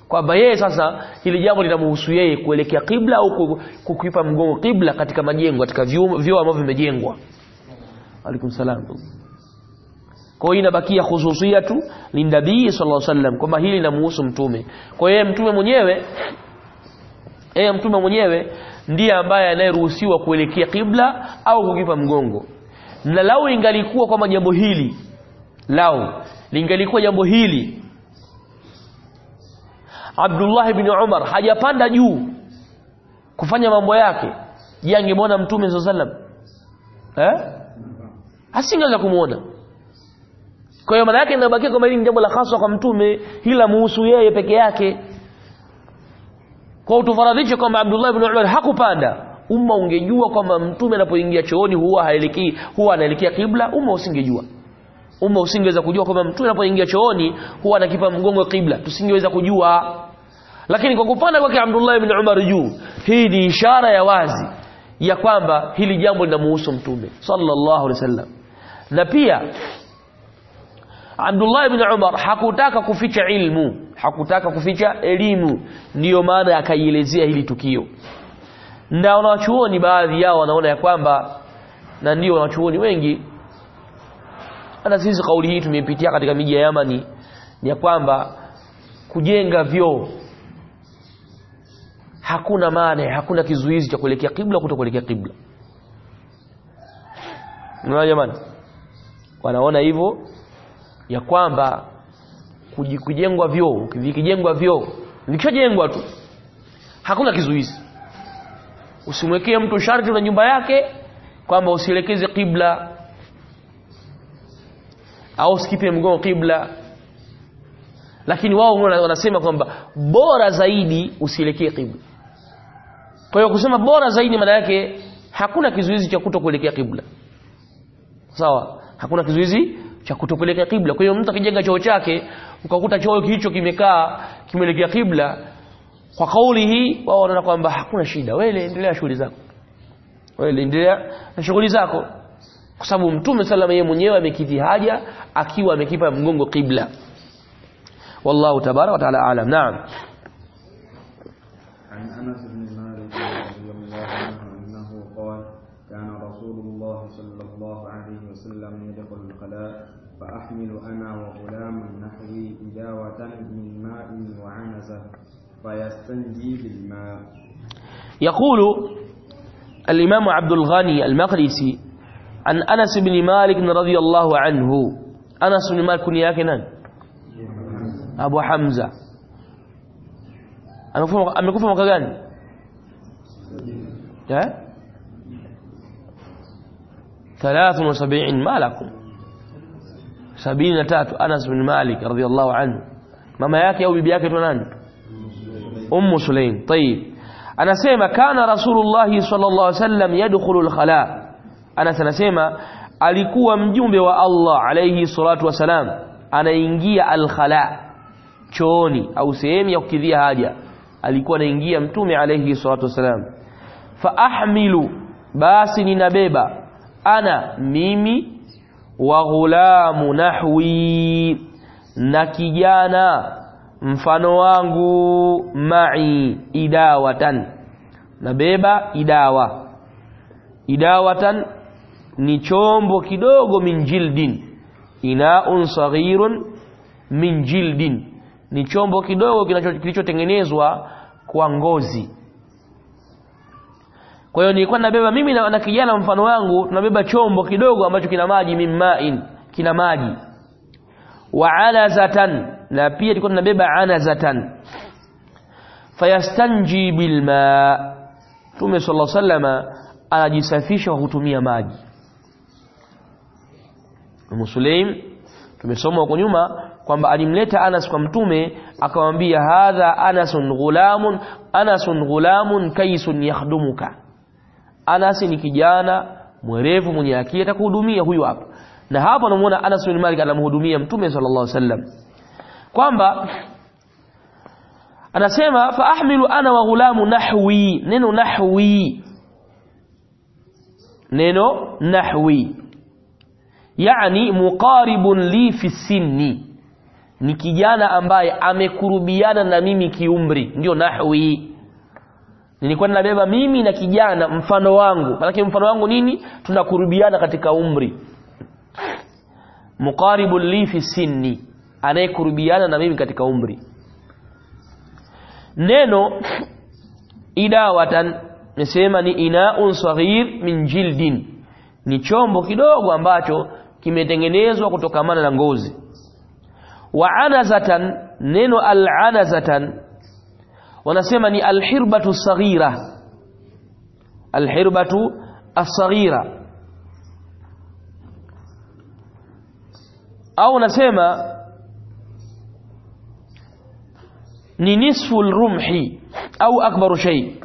Kwamba yeye sasa hili jambo linamhusu yeye kuelekea kibla au kukipa mgongo kibla katika majengo katika vyoo ambavyo vimejengwa. Alaikum salam. Kwa hiyo inabakia khususia tu linabii sallallahu alaihi wasallam kwamba hili linamhusu mtume. Kwa hiyo mtume mwenyewe yeye mtume mwenyewe ndiye ambaye anayeruhusiwa kuelekea kibla au kukipa mgongo na lau ingalikuwa kwamba jambo hili. Lau lingalikuwa jambo hili. Abdullah ibn Umar hajapanda juu kufanya mambo yake. Je angemwona mtume sallam eh? Asingeweza kumuona. Kwa hiyo maana yake inabakia kwamba hili ni jambo la haswa kwa mtume hila muhusu yeye peke yake. Kwa utufaradhishe kwamba Abdullah ibn Umar hakupanda umma ungejua kwamba mtume anapoingia chooni huwa haelekei huwa anaelekea kibla umma usingejua. Umma usingeweza kujua kwamba mtume anapoingia chooni huwa anakipa mgongo kibla tusingeweza kujua. Lakini kwa kupanda kwake Abdullah ibn Umar juu hii ni ishara ya wazi ya kwamba hili jambo linamuhusu mtume sallallahu alaihi wasallam. Na pia Abdullah ibn Umar hakutaka kuficha ilmu hakutaka kuficha elimu. Ndiyo maana akaielezea hili tukio na wanachuoni baadhi yao wanaona ya kwamba na ndio wanachuoni wengi. Hata sisi kauli hii tumeipitia katika miji ya Yamani ni ya kwamba kujenga vyoo hakuna maana hakuna kizuizi cha kuelekea kibla kuto kuelekea kibla. Unaona jamani? Wanaona hivyo ya kwamba kujengwa vyoo vikijengwa vyoo vikishajengwa tu hakuna kizuizi usimwekee mtu sharti na nyumba yake kwamba usielekeze kibla au usikipe mgongo kibla lakini wao wanasema kwamba bora zaidi usielekee kibla kwa hiyo kusema bora zaidi maana yake hakuna kizuizi cha kuto kuelekea qibla. Sawa? Hakuna kizuizi cha kutokuelekea kibla kwa hiyo mtu akijenga choo chake ukakuta choo hicho kimekaa kimeelekea qibla kwa kauli hii wao wanaona kwamba hakuna shida wewe endelea shughuli zako wewe endelea na shughuli zako kwa sababu mtume salama yeye mwenyewe amekidhi haja akiwa amekipa mgongo qibla wallahu tabaraka wa taala alam naam عن انس بن مالك رضي الله عنه انه قال كان رسول الله صلى الله عليه وسلم يدخل فيستنجي بالماء. يقول الإمام عبد الغني المقدسي عن أنس بن مالك رضي الله عنه. أنس بن مالك كن ياكنا؟ أبو حمزة. amekufa mwaka gani eh 73 ma lakum 73 Anas bin Malik radhiyallahu anhu mama yake au bibi yake tu nani ummu sulaim. Tayib anasema kana rasulullah sallallahu alaihi wasallam yadkhulu alkhala. Anas anasema alikuwa mjumbe wa Allah alayhi salatu wasalam anaingia alkhala chooni au sehemu ya kukidhia haja. Alikuwa anaingia mtume alayhi salatu wasalam fa ahmilu basi ninabeba. Ana mimi wa ghulamu nahwi na kijana mfano wangu ma'i idawatan. Nabeba idawa. Idawatan ni chombo kidogo min jildin. Inaun saghirun min jildin. Ni chombo kidogo kilichotengenezwa kwa ngozi. Kwa hiyo nilikuwa nabeba mimi na, na kijana mfano wangu tunabeba chombo kidogo ambacho kina maji min ma'in kina maji wa anazatan na pia tulikuwa tunabeba anazatan. Fayastanji bilma Mtume sallallahu alaihi wasallam anajisafisha kwa kutumia maji. Muslim tumesoma huko nyuma kwamba alimleta Anas kwa mtume akamwambia hadha Anasun ghulamun Anasun ghulamun kaisun yakhdumuka. Anas ni kijana mwerevu mwenye akili atakuhudumia huyu hapa na hapo namuona Anas bin Malik anamhudumia mtume sallallahu alaihi wasallam. Kwamba anasema fa ahmilu ana wa ghulamu nahwi. Neno nahwi. Neno nahwi. Yani muqaribun li fi sinni. Ni kijana ambaye amekurubiana na mimi kiumri. Ndio nahwi. Nilikuwa ninabeba mimi na kijana mfano wangu. Maana mfano wangu nini? Tunakurubiana katika umri muqaribun li fi sinni anayekurubiana na mimi katika umri. Neno idawatan nisema ni inaun saghir min jildin. Ni chombo kidogo ambacho kimetengenezwa kutokamana na ngozi. Wa anazatan neno al-anazatan wanasema ni alhirbatu saghira. Alhirbatu as-saghira au nasema ni nisfu rumhi au akbaru shay.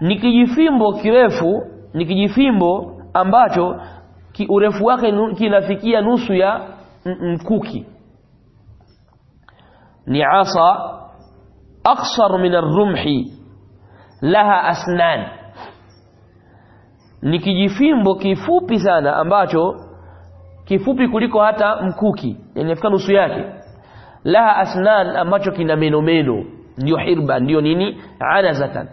Ni kijifimbo kirefu ni kijifimbo ambacho ki urefu wake kinafikia nusu ya mkuki. Ni asa aksar min arrumhi laha asnan ni kijifimbo kifupi sana ambacho kifupi kuliko hata mkuki. Inafika nusu yake. Laha asnan ambacho kina meno meno. Ndio hirba ndio nini? Anazatan.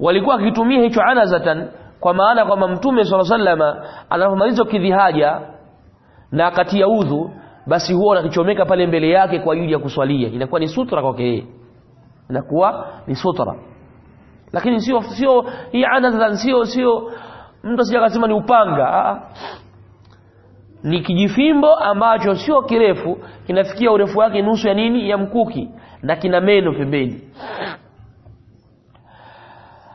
Walikuwa kitumia hicho anazatan kwa maana kwamba mtume swalla sallama anapomaliza kidhihaja na akatia udhu basi huwa anakichomeka pale mbele yake kwa ajili ya kuswalia. Inakuwa ni sutra kwake yeye. Inakuwa ni sutra lakini sio sio hii anazatan sio sio mtu asije akasema ni upanga ah, ah. ni kijifimbo ambacho sio kirefu kinafikia urefu wake nusu ya nini ya mkuki na kina meno pembeni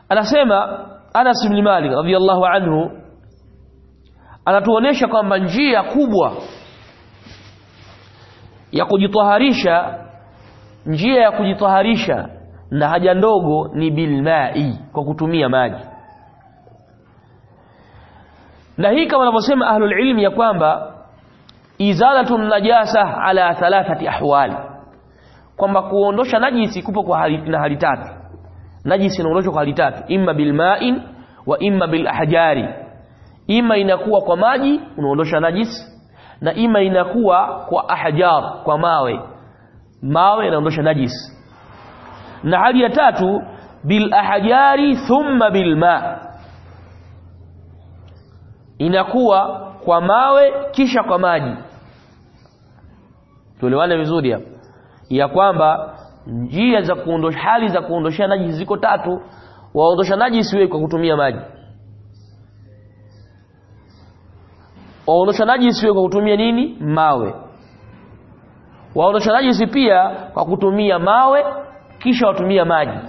anasema Anas ibn Malik radhiyallahu anhu anatuonesha kwamba njia kubwa ya kujitaharisha njia ya kujitaharisha na haja ndogo ni bilmai kwa kutumia maji. Na hii kama wanavyosema ahlul ilmi ya kwamba izalatu najasa ala thalathati ahwali kwamba kuondosha najisi kupo kwa hali, na hali tatu. Najisi inaondoshwa kwa hali tatu imma bilma'in wa imma bilahjari ima inakuwa kwa maji unaondosha najisi na ima inakuwa kwa ahjar kwa mawe. Mawe yanaondosha najisi na hali ya tatu bil ahjari thumma bil ma. Inakuwa kwa mawe kisha kwa maji. Tuelewane vizuri hapa. Ya kwamba njia za kuondosha hali za kuondosha najisi ziko tatu. Waondosha najisi wewe kwa kutumia maji. Waondosha najisi wewe kwa kutumia nini? Mawe. Waondosha najisi pia kwa kutumia mawe kisha watumia maji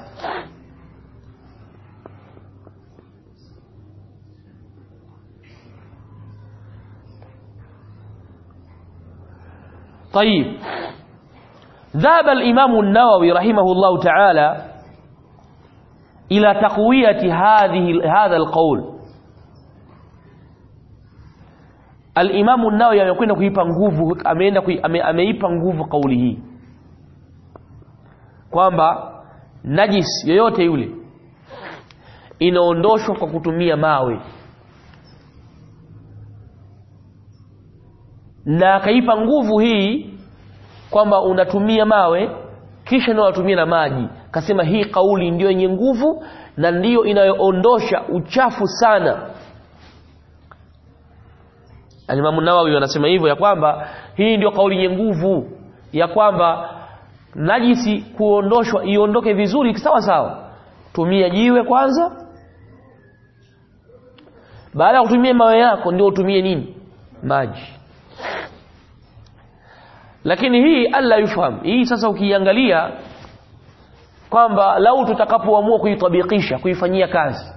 طيب ذهب الإمام النووي رحمه الله تعالى إلى تقوية هذه هذا القول الإمام النووي amekwenda kuipa nguvu ameenda ame, ameipa nguvu kauli hii kwamba najis yoyote yule inaondoshwa kwa kutumia mawe. Na akaipa nguvu hii kwamba unatumia mawe kisha ndio unatumia na maji. Kasema hii kauli ndiyo yenye nguvu na ndiyo inayoondosha uchafu sana. Alimamu Nawawi anasema hivyo ya kwamba hii ndio kauli yenye nguvu ya kwamba najisi kuondoshwa iondoke vizuri sawa sawa. Tumia jiwe kwanza. Baada ya kutumia mawe yako ndio utumie nini? Maji. Lakini hii alla yufahamu. Hii sasa ukiangalia kwamba lau tutakapoamua kuitabikisha kuifanyia kazi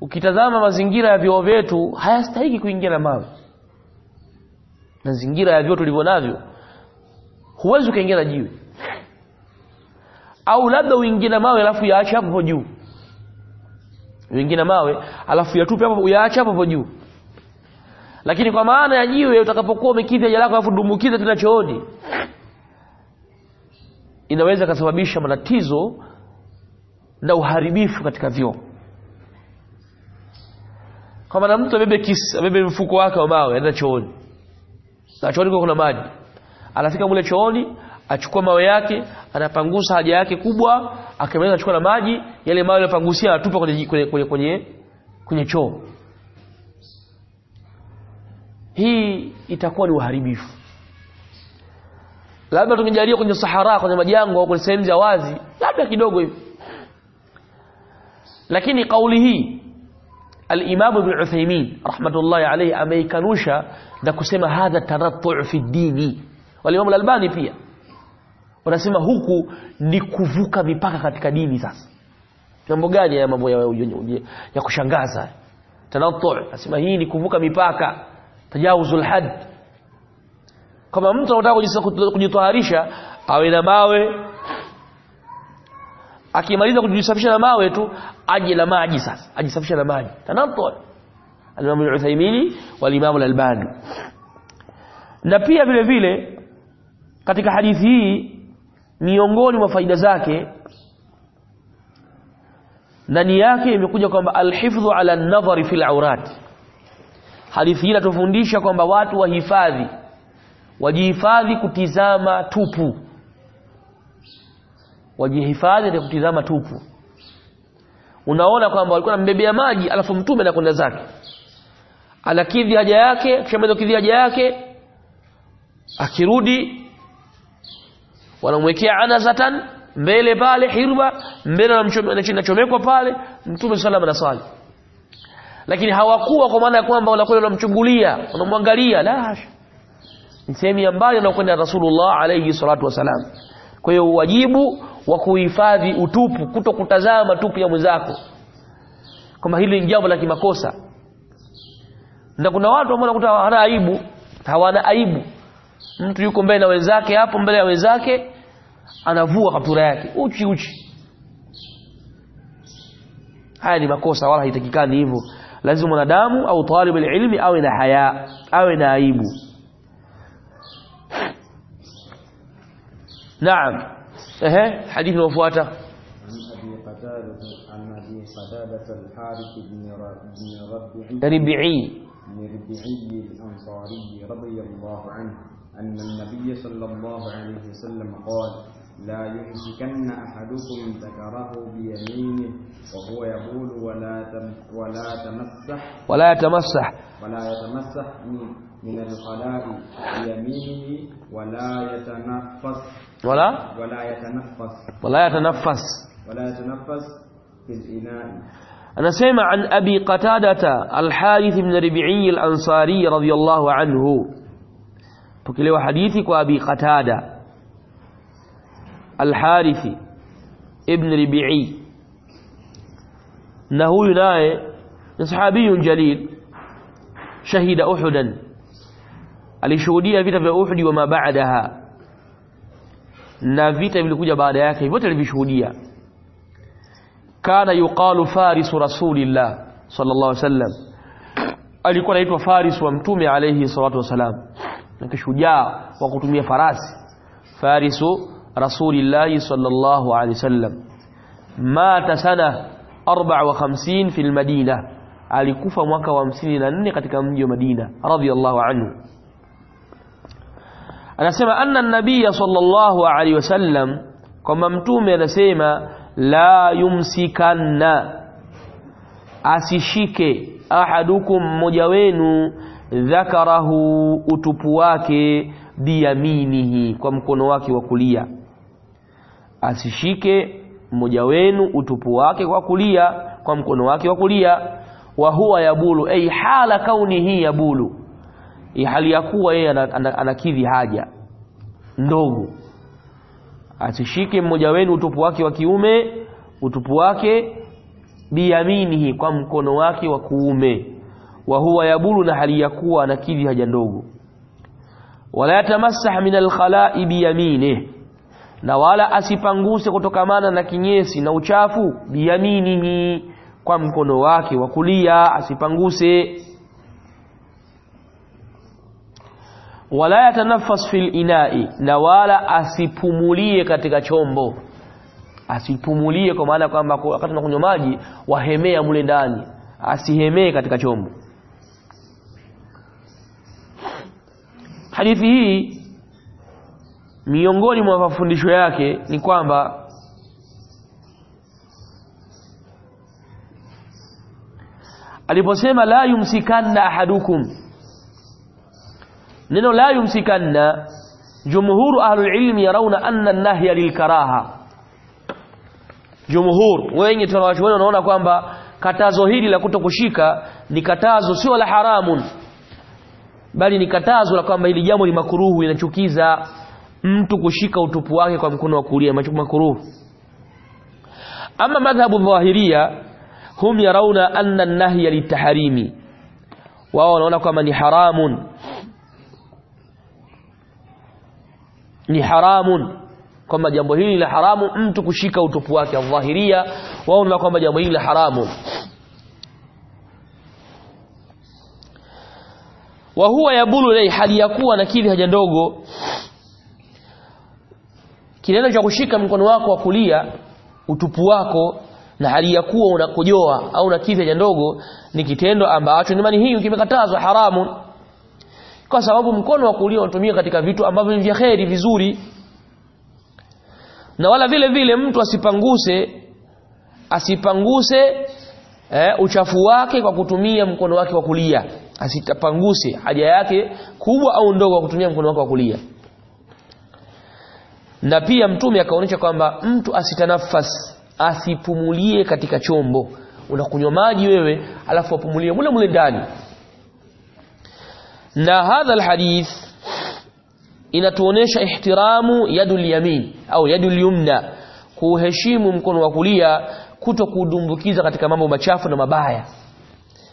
ukitazama mazingira ya vyoo vyetu hayastahiki kuingia na mawe. Mazingira ya vyoo tulivyo navyo huwezi ukaingia na jiwe. Au labda uingie na mawe alafu yaache hapo juu. Uingie na mawe alafu yatupe hapo yaache hapo juu. Lakini kwa maana ya jiwe utakapokuwa umekidhi haja alafu dumbukiza tena chooni inaweza kusababisha matatizo na uharibifu katika vyoo. Kama na mtu abebe kisa abebe mfuko wake wa mawe aenda chooni. Na chooni kuna maji anafika mule chooni achukua mawe yake anapangusa haja yake kubwa akimaliza achukua na maji yale mawe aliyopangusia anatupa kwenye kwenye kwenye, kwenye, kwenye choo. Hii itakuwa ni uharibifu. Labda tungejalia kwenye sahara kwenye majangwa au kwenye sehemu za wazi labda kidogo hivi. Lakini kauli hii al-Imam Ibn Uthaymeen rahmatullahi alayhi ameikanusha na kusema hadha tarattu fi dini wal-Imam al-Albani pia. Wanasema huku ni kuvuka mipaka katika dini sasa. Mambo gani ya mambo ya, ya, ya kushangaza? Tanattu. Nasema hii ni kuvuka mipaka. Tajawuzul had. Kama mtu anataka kujitaharisha awe na mawe. Akimaliza kujisafisha na mawe tu aje na maji sasa. Ajisafisha na maji. Tanattu. al-Imam al-Uthaymeen wal-Imam al-Albani. Na pia vile vile katika hadithi hii miongoni mwa faida zake ndani yake imekuja kwamba alhifdhu ala an-nadhari fil awrat hadithi hii inatufundisha kwamba watu wahifadhi wajihifadhi kutizama tupu. Wajihifadhi na kutizama tupu. Unaona kwamba walikuwa wanambebea maji alafu mtume anakwenda zake. Anakidhi haja yake kisha kidhi haja yake akirudi wanamwekea anazatan mbele pale hirba mbele anachomekwa pale mtume alaihi wasallam lakini hawakuwa kwa maana ya kwamba wanakwenda wanamchungulia wanamwangalia la hasha. Ni sehemu ya mbali anakwenda Rasulullah alayhi salatu wasalam. Kwa hiyo wajibu wa kuhifadhi utupu kutokutazama tupu ya mwenzako. Kama hili ni jambo la kimakosa. Na kuna watu ambao wanakuta hawana aibu hawana aibu mtu yuko mbele na wenzake hapo mbele ya wenzake anavua kaptura yake uchi uchi haya ni makosa wala haitakikani hivyo lazima mwanadamu au talib ilmi awe na haya awe na aibu naam ehe hadithi inayofuata عن أبي قتادة عن أبي قتادة الحارث بن ر- بن ربيعي ربعي بن ربيعي الأنصاري رضي الله عنه أن النبي صلى الله عليه وسلم قال لا يمسكن أحدكم ذكره بيمينه وهو يقول ولا تم ولا تمسح. ولا يتمسح. ولا يتمسح من من الخلاء بيمينه ولا يتنفس. ولا؟ ولا يتنفس. ولا يتنفس. ولا يتنفس في الإناء. anasema an abi qatadata alharith ibn rabi'i al-ansari radiyallahu anhu pokelewa hadithi kwa abi qatada alharith ibn rabi'i na huyu naye ni sahabiyun jalil shahida uhudan alishuhudia vita vya uhudi wa mabadaha na vita vilikuja baada yake vyote alivishuhudia kana yuqalu farisu rasulillah sallallahu alaihi wasallam alikuwa anaitwa faris wa mtume alayhi salatu wasalam na kishujaa wa kutumia farasi farisu rasulillah sallallahu alaihi wasallam mata sana 54 fi almadina alikufa mwaka wa 54 katika mji wa Madina radhiyallahu anhu anasema anna an-nabiy sallallahu alaihi wasallam kwamba mtume anasema la yumsikanna asishike ahadukum mmoja wenu dhakarahu utupu wake biyaminihi kwa mkono wake wa kulia. Asishike mmoja wenu utupu wake kwa kulia kwa mkono wake wa kulia. Wa huwa yabulu ay hala kaunihi yabulu. Hali ya kuwa yeye ana- ana- anakidhi haja. Ndogo asishike mmoja wenu utupu wake wa kiume utupu wake biyaminihi kwa mkono wake wa kuume wa huwa yabulu na hali ya kuwa anakidhi haja ndogo. Wala yatamassah min alkhala'i biyaminihi na wala asipanguse kutokamana na kinyesi na uchafu biyaminihi kwa mkono wake wa kulia asipanguse. Wala yatanafas fil inai na wala asipumulie katika chombo. Asipumulie kwa maana kwamba wakati unakunywa maji wahemea mule ndani asihemee katika chombo hadithi hii miongoni mwa mafundisho yake ni kwamba aliposema la yumsikanna ahadukum neno la yumsikanna jumhuru ahlul ilmi yarawna anna an-nahya lilkaraha. Jumhur wengi tunawachuoni wanaona kwamba katazo hili la kutokushika ni katazo sio la haramun bali ni katazo la kwamba hili jambo ni makuruhu linachukiza mtu kushika utupu wake kwa mkono wa kulia makuruhu. Ama madhhabu dhahiria hum yarauna anna an-nahya litahrimi wao wanaona kwamba ni haramun. Ni haramun. Kwamba jambo hili la haramu mtu kushika utupu wake dhahiria wao wanaona kwamba jambo hili la haramu wa huwa yabulu lay hali ya kuwa na kivi haja ndogo. Kitendo cha kushika mkono wako wa kulia utupu wako na hali ya kuwa unakojoa au na kivi haja ndogo ni kitendo ambacho ni mani hii kimekatazwa haramu kwa sababu mkono wa kulia unatumia katika vitu ambavyo ni vya kheri vizuri. Na wala vile vile mtu asipanguse asipanguse eh, uchafu wake kwa kutumia mkono wake wa kulia asitapanguse haja yake kubwa au ndogo kutumia mkono wake wa kulia. Na pia mtume akaonyesha kwamba mtu asitanafas asipumulie katika chombo. Unakunywa maji wewe alafu apumulie mule mule ndani. Na hadha alhadith inatuonesha ihtiramu yadul yamin au yadul yumna kuheshimu mkono wa kulia kuto kudumbukiza katika mambo machafu na mabaya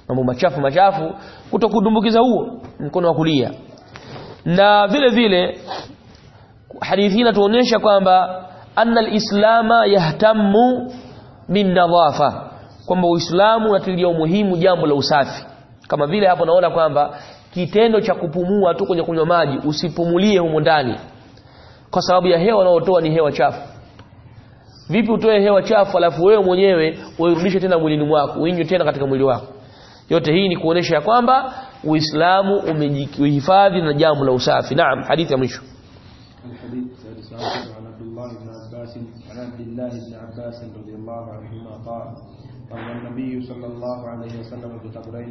mambo machafu machafu kutokudumbukiza huo mkono wa kulia. Na vile vile hadithi hii inatuonesha kwamba anna alislama yahtamu bin nadhafa kwamba uislamu unatilia umuhimu jambo la usafi. Kama vile hapo naona kwamba kitendo cha kupumua tu kwenye kunywa maji usipumulie humo ndani. Kwa sababu ya hewa unayotoa ni hewa chafu. Vipi utoe hewa chafu alafu wewe mwenyewe uirudishe tena mwilini mwako uinywe tena katika mwili wako yote hii ni kuonesha kwamba uislamu umejihifadhi na jambo la usafi naam hadithi ya mwisho عن عبد الله بن عباس رضي الله عنهما قال قال النبي صلى الله عليه وسلم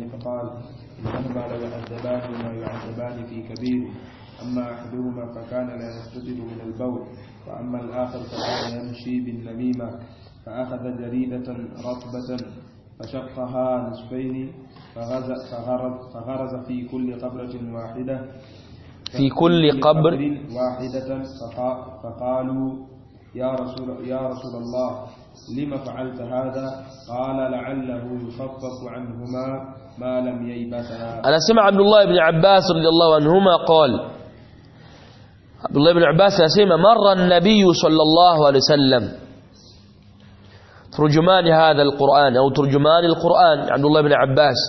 فقال انهما ليعذبان ما يعذبان في كبير اما احدهما فكان لا يستتر من البول واما الآخر فكان يمشي بالنميمه فاخذ جريده رطبه فشقها نصفين فغرز, فغرز في كل قبرة واحدة. في كل قبر واحدة فقالوا يا رسول, يا رسول الله لم فعلت هذا؟ قال لعله يخفف عنهما ما لم ييبسا أنا سمع عبد الله بن عباس رضي الله عنهما قال عبد الله بن عباس أسيما مر النبي صلى الله عليه وسلم ترجمان هذا القرآن أو ترجمان القرآن عند الله بن عباس.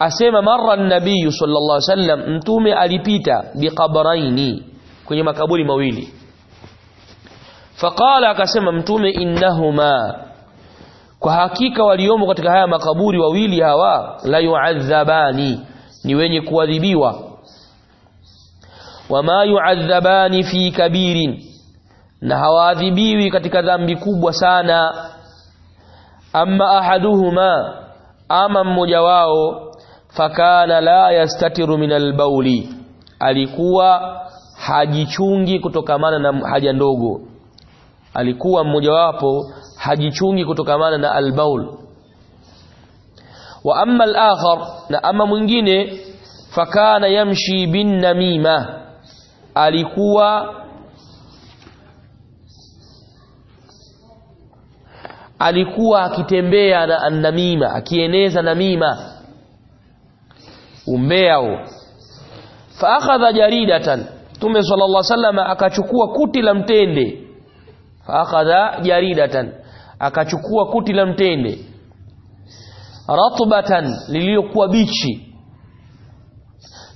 أسيما مر النبي صلى الله عليه وسلم انتومي أليبيتا بقبرين كني مكابول مويلي. فقال أسيما انتومي إنهما كهكيك واليوم قتك هيا مكابول وويلي هوا لا يعذباني نويني كوذبيوا وما يعذبان وما يعذبان في كبير. Na hawaadhibiwi katika dhambi kubwa sana. Amma ahaduhuma ama mmoja wao fakana la yastatiru min albauli alikuwa hajichungi kutokamana na haja ndogo. Alikuwa mmoja wapo hajichungi kutokamana na albaul wa amma al-akhar na ama mwingine fakana yamshi bin namima alikuwa alikuwa akitembea na namima akieneza namima. Umbea huo. Fa akhadha jaridatan. Mtume sallallahu alaihi wasallam akachukua kuti la mtende. Fa akhadha jaridatan. Akachukua kuti la mtende. Ratbatan liliyokuwa bichi.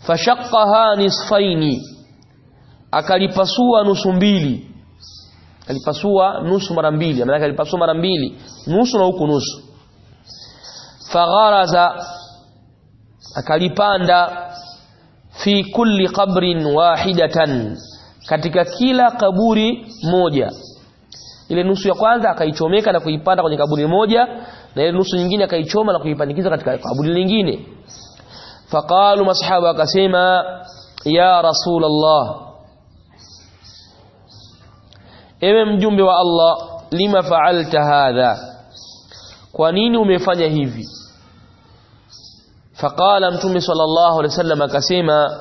Fashaqqaha nisfaini. Akalipasua nusu mbili alipasua nusu mara mbili maana alipasua mara mbili nusu na huku nusu. Fagharaza akalipanda fi kulli qabrin wahidatan katika kila kaburi moja. Ile nusu ya kwanza akaichomeka na kuipanda kwenye kaburi moja na ile nusu nyingine akaichoma na kuipandikiza katika kaburi lingine. Faqalu masahaba akasema ya rasulullah ewe mjumbe wa Allah lima fa'alta hadha? Kwa nini umefanya hivi? Faqala mtume sallallahu alaihi wasallam akasema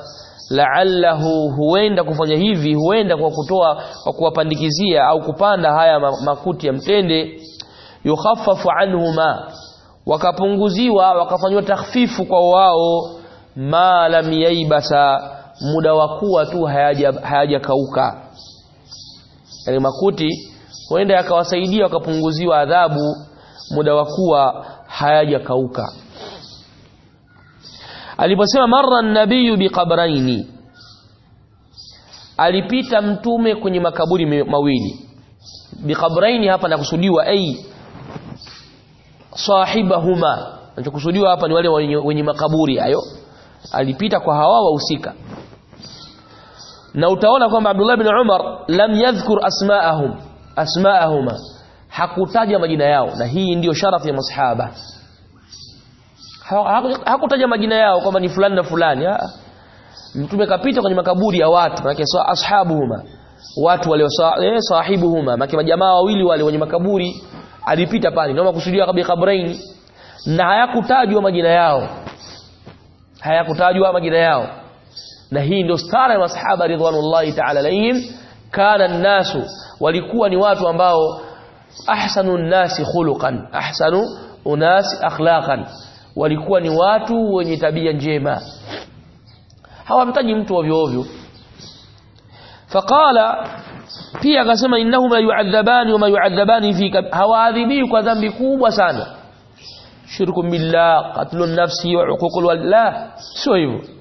la'allahu huenda kufanya hivi huenda kwa kutoa kwa kuwapandikizia au kupanda haya makuti ya mtende. Yukhaffafu anhuma wakapunguziwa wakafanywa takhfifu kwa wao. Ma lam yaibasa muda wa kuwa tu hayaja hayajakauka yale makuti huenda yakawasaidia wakapunguziwa adhabu muda wa kuwa hayajakauka. Aliposema marra nabiyu biqabraini alipita mtume kwenye makaburi mawili. Biqabraini hapa nakusudiwa ay sahibahuma. Nachokusudiwa hapa ni wale wenye makaburi hayo. Alipita kwa hawa wahusika na utaona kwamba Abdullah bin Umar lam yadhkur asma'ahum asma'ahuma. Hakutaja majina yao na hii ndiyo sharafu ya masahaba. Hakutaja majina yao kwamba ni fulani na fulani. Mtume kapita kwenye makaburi ya watu maana so ashabuhuma. Watu wale eh, sahibuhuma. Maana majamaa wawili wale wenye makaburi alipita pale. Ndio makusudia kabi kabraini na hayakutajwa majina yao. Hayakutajwa majina yao نهين دستار وصحابة رضوان الله تعالى لهم كان الناس ولكوا نواتوا أنباو أحسن الناس خلقا أحسن الناس أخلاقا ولكوا نواتوا ونتبيا جيما هوا متجمت وفيوفي فقال في أغسما إنهما يعذبان وما يعذبان في هوا أذبيك وذنبك وسانا شرك بالله قتل النفس وعقوق الوالد لا سويبه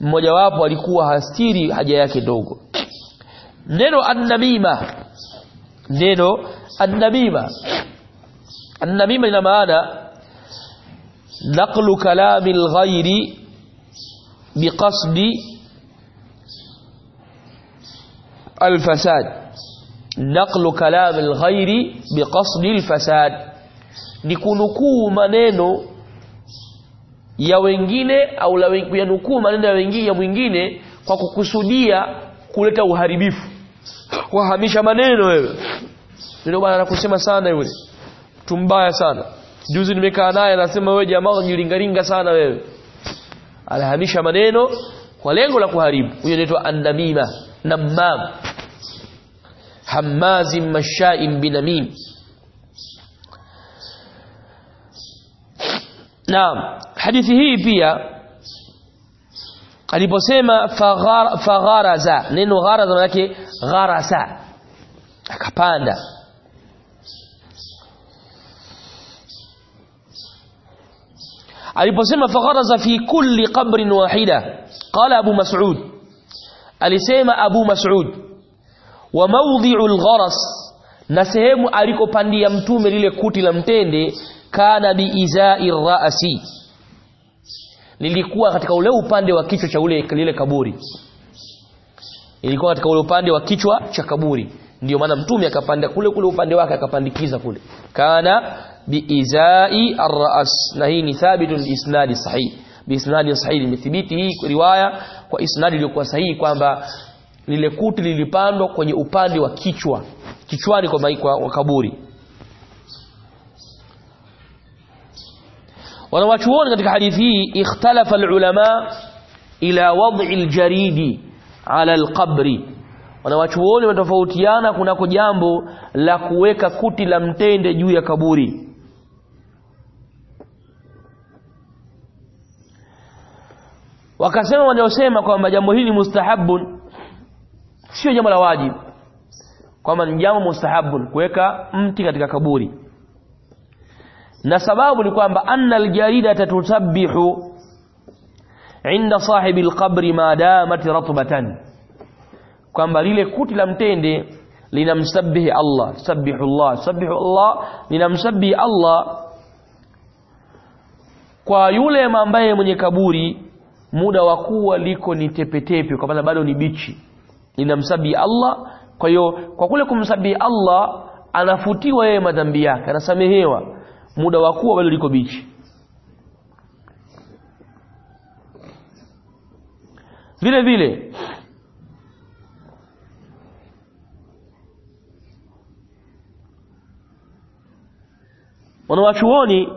mmoja wapo alikuwa hastiri haja yake ndogo neno annamima neno annamima annamima ina maana naqlu kalami alghayri biqasdi الفساد نقل كلام الغير بقصد الفساد ni kunukuu maneno ya wengine au la kuyanukuu maneno ya wengine ya mwingine kwa kukusudia kuleta uharibifu. Kuhamisha maneno wewe. Ndio bwana anakusema sana yule. Tumbaya sana. Juzi nimekaa naye anasema wewe jamaa unajilingalinga sana wewe. Alihamisha maneno kwa lengo la kuharibu. Huyo anaitwa annamima. Namam hamazi mashaim binamim naam hadithi hii pia aliposema faghar, fagharaza neno gharaza maana yake gharasa akapanda aliposema fagharaza fi kulli qabrin wahida qala abu mas'ud alisema abu mas'ud wa mawdhi'ul gharas na sehemu alikopandia mtume lile kuti la mtende kana biizai ra'si. Lilikuwa katika ule upande wa kichwa cha ule lile kaburi. Ilikuwa katika ule upande wa kichwa cha kaburi. Ndio maana mtume akapanda kule kule upande wake akapandikiza kule. Kana biizai ar-ra's na hii ni thabitun isnadi sahihi biisnadi sahihi imethibiti hii riwaya kwa isnadi iliyokuwa sahihi kwamba lile kuti lilipandwa kwenye upande wa kichwa kichwani kwa maikwa wa kaburi. Wanawachuoni katika hadithi hii ikhtalafa alulama ila wad'i aljaridi ala alqabri. Wanawachuoni wametofautiana kunako jambo la kuweka kuti la mtende juu ya kaburi. Wakasema wanaosema kwamba jambo hili mustahabun sio jambo la wajibu kwamba ni jambo mustahabun kuweka mti katika kaburi. Na sababu ni kwamba anna aljarida tatusabbihu inda sahibi alqabri ma damat ratbatan. Kwamba lile kuti la mtende linamsabbihi Allah sabbihu Allah sabbihu Allah linamsabihi Allah kwa yule ambaye mwenye kaburi muda wa kuwa liko ni tepetepe kwa maana bado ni bichi. Linamsabihi Allah kwa hiyo kwa kule kumsabihi Allah anafutiwa yeye madhambi yake anasamehewa. Muda wa kuwa bado liko bichi. Vile vile wanawachuoni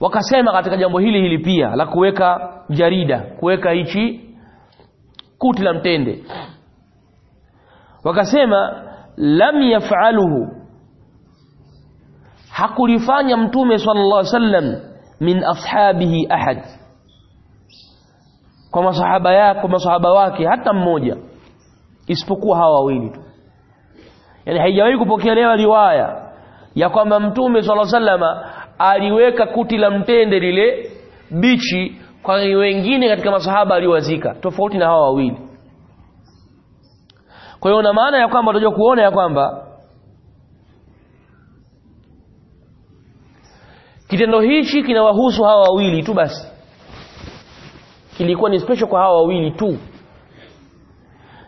wakasema katika jambo hili hili pia la kuweka jarida kuweka hichi kuti la mtende. Wakasema lam yaf'aluhu. Hakulifanya mtume sallallahu alaihi wasallam min ashabihi ahad. Kwa masahaba yake kwa masahaba wake hata mmoja. Isipokuwa hawa wawili tu. Yani haijawahi kupokelewa riwaya ya kwamba mtume sallallahu alaihi wasallam aliweka kuti la mtende lile bichi kwa wengine katika masahaba aliwazika tofauti na hawa wawili. Kwa hiyo na maana ya kwamba tunajua kuona ya kwamba kitendo hichi kinawahusu hawa wawili tu basi. Kilikuwa ni special kwa hawa wawili tu.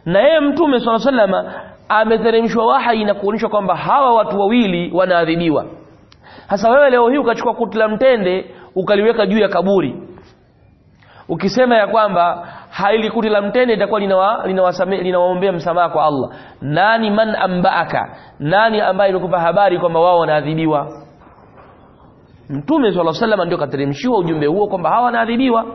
Na yeye mtume swalla sallama ameteremshwa wahyi na kuonyeshwa kwamba hawa watu wawili wanaadhibiwa hasa wewe leo hii ukachukua kuti la mtende ukaliweka juu ya kaburi. Ukisema ya kwamba haili kuti la mtende itakuwa linawa, linawaombea msamaha kwa Allah. Nani man ambaaka? Nani ambaye alikupa habari kwamba wao wanaadhibiwa? Mtume swalla sallam ndio kateremshiwa ujumbe huo kwamba hawa wanaadhibiwa.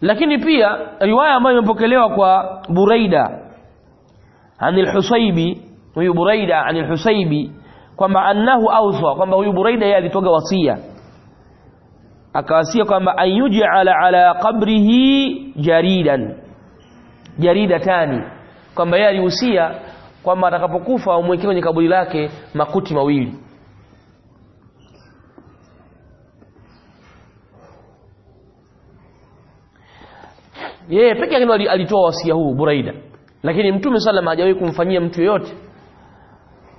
Lakini pia riwaya ambayo imepokelewa kwa Buraida anil Husaybi huyu Buraida عن Husaybi kwamba annahu awsa kwamba huyu Buraida yeye alitoga wasia akawasia kwamba ayuj'ala ala qabrihi jaridan jaridatani kwamba yeye alihusia kwamba atakapokufa amwekee kwenye kaburi lake makuti mawili yeye peke yake alitoa wasia huu Buraida lakini mtume sallam hajawahi kumfanyia mtu yeyote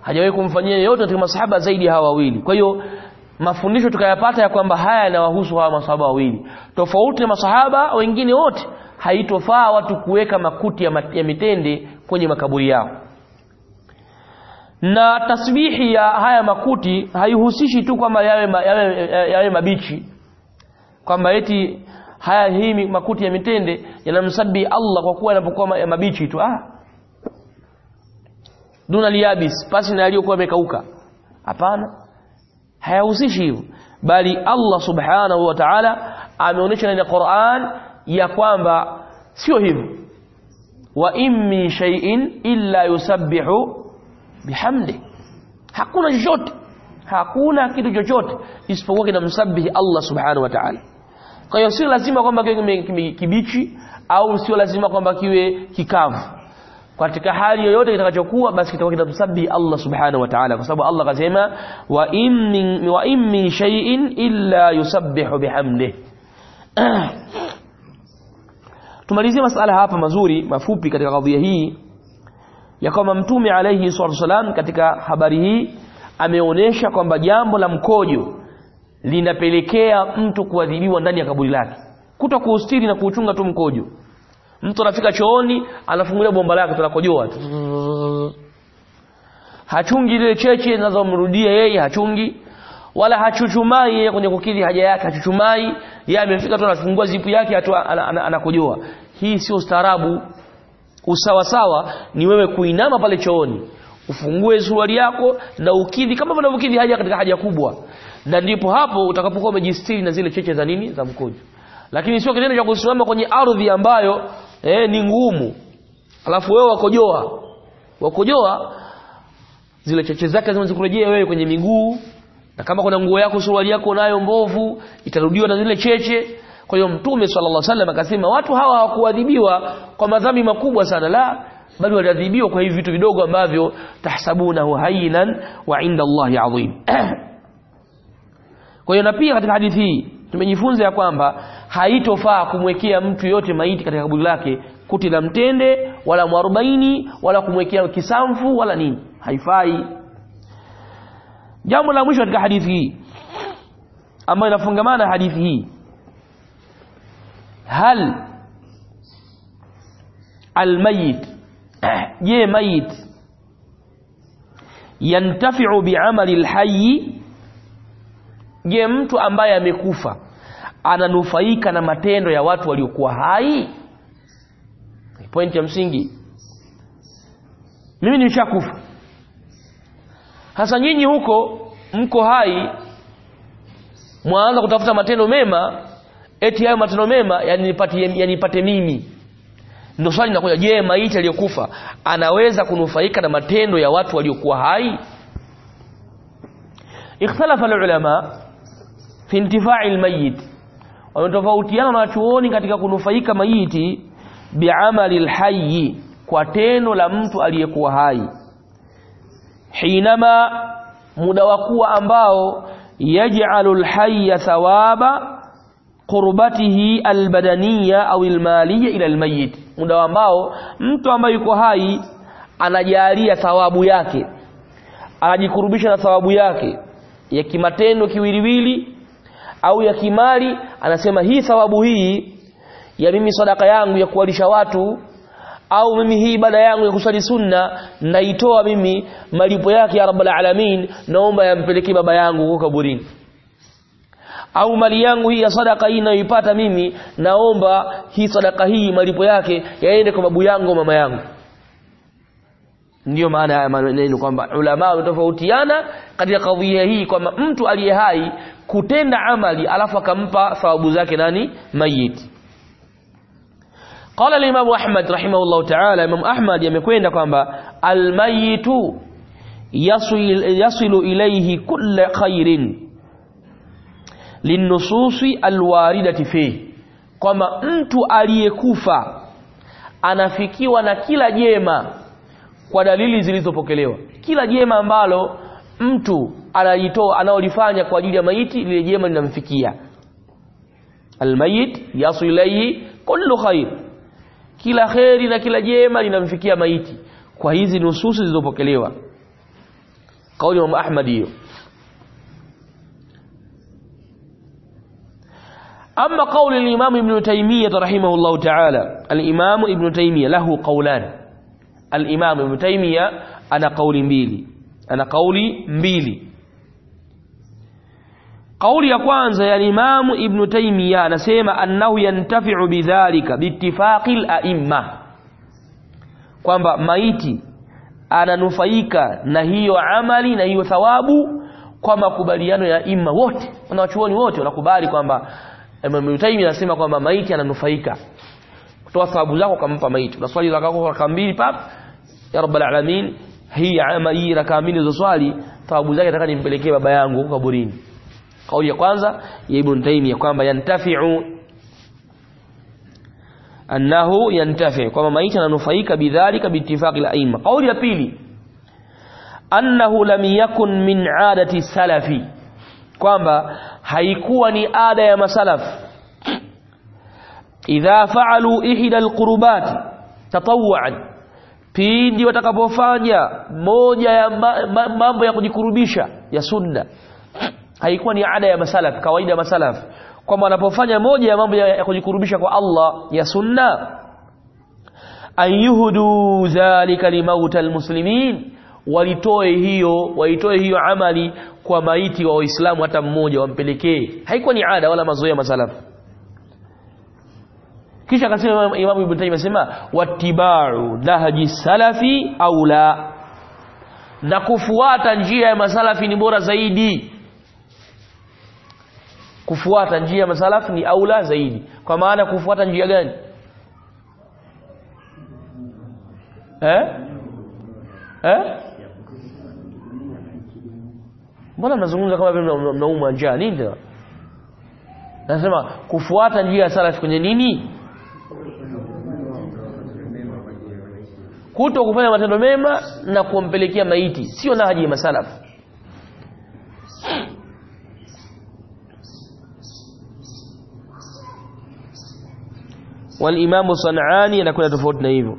hajawahi kumfanyia yeyote katika masahaba zaidi ya hawa wawili. Kwa hiyo mafundisho tukayapata ya kwamba haya yanawahusu hawa masahaba wawili. Tofauti na masahaba wengine wote haitofaa watu kuweka makuti ya, mat- ya mitende kwenye makaburi yao. Na tasbihi ya haya makuti haihusishi tu kwamba yawe, yawe, yawe mabichi. Kwamba eti haya hii makuti ya mitende yanamsabi Allah kwa kuwa yanapokuwa ma- mabichi tu ah duna liyabis pasi na yaliyokuwa yamekauka hapana hayahusishi hivyo bali Allah subhanahu wa ta'ala ameonyesha ndani ya Qur'an ya kwamba sio hivyo wa in min shay'in illa yusabbihu bihamdi hakuna chochote hakuna kitu chochote isipokuwa kinamsabihi Allah subhanahu wa ta'ala kwa hiyo sio lazima kwamba kiwe kibichi au sio lazima kwamba kiwe kikavu. Katika hali yoyote kitakachokuwa basi kitakuwa kinamsabihi Allah subhanahu wa ta'ala. Kwa sababu Allah kasema wa in min wa in min shay'in illa yusabbihu bihamdihi. (clears throat) Tumalizie masala hapa mazuri mafupi katika kadhia hii ya kwamba mtume alayhi salatu wasalam katika habari hii ameonesha kwamba jambo la mkojo linapelekea mtu kuadhibiwa ndani ya kaburi lake. Kuto kuustiri na kuuchunga tu mkojo. Mtu anafika chooni anafungulia bomba lake tunakojoa hachungi ile cheche zinazomrudia yeye hachungi. Wala hachuchumai yeye kwenye kukidhi haja yake hachuchumai. Yeye amefika tu anafungua zipu yake anakojoa. Hii sio ustaarabu. Usawa sawa ni wewe kuinama pale chooni. Ufungue suruali yako na ukidhi kama unavyokidhi haja katika haja kubwa na ndipo hapo utakapokuwa umejistiri na zile cheche za nini? Za mkojo. Lakini sio kitendo cha kusimama kwenye ardhi ambayo eh, ni ngumu. Alafu wewe wakojoa. Wakojoa zile cheche zake lazima kurejea wewe kwenye miguu. Na kama kuna nguo yako suruali yako nayo mbovu itarudiwa na zile cheche. Kwa hiyo mtume sallallahu alaihi wasallam akasema watu hawa hawakuadhibiwa kwa madhambi makubwa sana la bali waliadhibiwa kwa hivi vitu vidogo ambavyo tahsabunahu hayinan wa inda Allahi adhim (clears throat) kwa hiyo na pia katika hadithi hii tumejifunza ya kwamba haitofaa kumwekea mtu yote maiti katika kaburi lake kuti la mtende wala mwarobaini wala kumwekea kisamfu wala nini. Haifai. Jambo la mwisho katika hadithi hii ambayo inafungamana hadithi hii hal almayit (clears throat) je mayit yantafi'u bi'amali alhayy je mtu ambaye amekufa ananufaika na matendo ya watu waliokuwa hai? Point ya msingi. Mimi nimeshakufa. Hasa nyinyi huko mko hai mwaanza kutafuta matendo mema eti hayo matendo mema yanipate yanipate mimi. Ndio swali linakuja je maiti aliyokufa anaweza kunufaika na matendo ya watu waliokuwa hai? Ikhtalafa ulama fi intifa'il mayyit wametofautiana na chuoni katika kunufaika mayiti bi'amali alhayy kwa tendo la mtu aliyekuwa hai. Hinama muda wa kuwa ambao yaj'alu alhayya thawaba qurbatihi albadaniya au almaliyya ila almayyit. Muda ambao mtu ambaye yuko hai anajalia thawabu yake anajikurubisha na thawabu yake ya kimatendo kiwiliwili au ya kimali anasema hii thawabu hii ya mimi sadaka yangu ya kuwalisha watu au mimi hii ibada yangu ya kusali sunna naitoa mimi malipo yake ya rabbul alamin naomba yampelekee baba yangu huko kaburini. Au mali yangu hii ya sadaka hii ninayoipata mimi naomba hii sadaka hii malipo yake yaende kwa babu yangu mama yangu. Ndiyo maana ya maneno kwamba ulama wametofautiana katika kadhia hii kwamba mtu aliye hai kutenda amali alafu akampa thawabu zake nani mayiti قال الإمام أحمد رحمه الله تعالى إمام أحمد يمكوين kwamba الميت يصل, يصل إليه كل خير للنصوص الواردة فيه kwamba mtu aliyekufa anafikiwa na kila jema kwa dalili zilizopokelewa kila jema ambalo mtu analitoa anaolifanya kwa ajili ya maiti lile jema linamfikia almayit yasul ilayhi kullu khair kila kheri na kila jema linamfikia maiti kwa hizi nususi zilizopokelewa kauli ya Ahmad hiyo أما قول الإمام ابن تيمية رحمه الله تعالى الإمام ابن تيمية له قولان الإمام ابن تيمية أنا قولي مبيلي أنا قولي مبيلي kauli ya kwanza ya Imam Ibn Taymiyyah anasema annahu yantafi'u bidhalika biittifaqi al-a'imma kwamba maiti ananufaika na hiyo amali na hiyo thawabu kwa makubaliano ya imma wote wanawachuoni wote wanakubali kwamba Ibn Taymiyyah anasema kwamba maiti ananufaika. Kutoa thawabu zako kumpa maiti. Na swali unaswali kwa kambili pap. Ya rabbal alamin hii amali rakamini mbili za swali thawabu zake atakani mpelekee baba yangu kaburini kauli ya kwanza ya Ibn Taymiyyah kwamba yantafi'u annahu yantafi kwamba maisha yanufaika bidhalika biittifaqi al-aimma. Kauli ya pili annahu lam yakun min adati salafi kwamba haikuwa ni ada ya masalaf. Idha fa'alu ihda alqurubat tatawwa'an pindi watakapofanya moja ya mambo ya kujikurubisha ya sunna haikuwa ni ada ya masalaf kawaida ya masalaf. Kwamba wanapofanya moja ya mambo ya, kujikurubisha kwa Allah ya sunna ayuhudu dhalika limauta almuslimin walitoe hiyo waitoe hiyo amali kwa maiti wa waislamu hata mmoja wampelekee. Haikuwa ni ada wala mazoea masalaf. Kisha akasema imamu Ibn Taymiyyah asema wattiba'u nahji salafi aula na kufuata njia ya masalafi ni bora zaidi kufuata njia ya masalafu ni aula zaidi. Kwa maana kufuata njia gani? Eh? Eh? Mbona mnazungumza kama vile mnauma njaa? Nini nasema kufuata njia ya salaf kwenye nini? Kuto kufanya matendo mema na kumpelekea maiti. Sio nahaji ya masalafu walimamu sanani anakwenda tofauti na hivyo.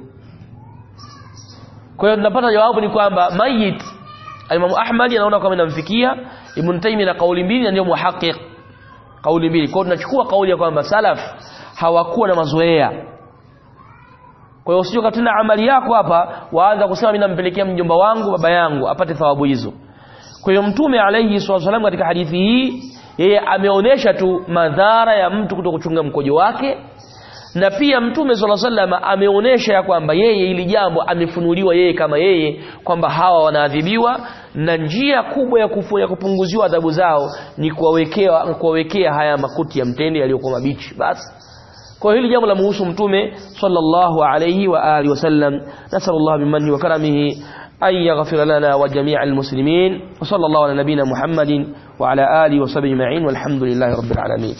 Kwa hiyo tunapata jawabu ni kwamba mayit Imam Ahmad anaona kama inamfikia Ibn Taymiyyah na kauli mbili ndio muhaqqiq. Kauli mbili. Kwa tunachukua kauli ya kwamba salaf hawakuwa na mazoea. Kwa hiyo usije tena amali yako hapa waanza kusema mimi nampelekea mjomba wangu baba yangu apate thawabu hizo. Kwa hiyo mtume alayhi wasallam katika hadithi hii yeye ameonesha tu madhara ya mtu kutokuchunga mkojo wake na pia mtume sala sallam ameonesha ya kwamba yeye ili jambo amefunuliwa yeye kama yeye kwamba hawa wanaadhibiwa na njia kubwa ya kufu, ya kupunguziwa adhabu zao ni kuwawekea kuwawekea haya makuti ya mtende yaliyokuwa mabichi basi kwa hili jambo la muhusu mtume sallallahu alayhi wa alihi wasallam nasallallahu bimanni wa karamihi أن يغفر لنا وجميع المسلمين وصلى الله على نبينا محمد وعلى آله وصحبه أجمعين والحمد لله رب العالمين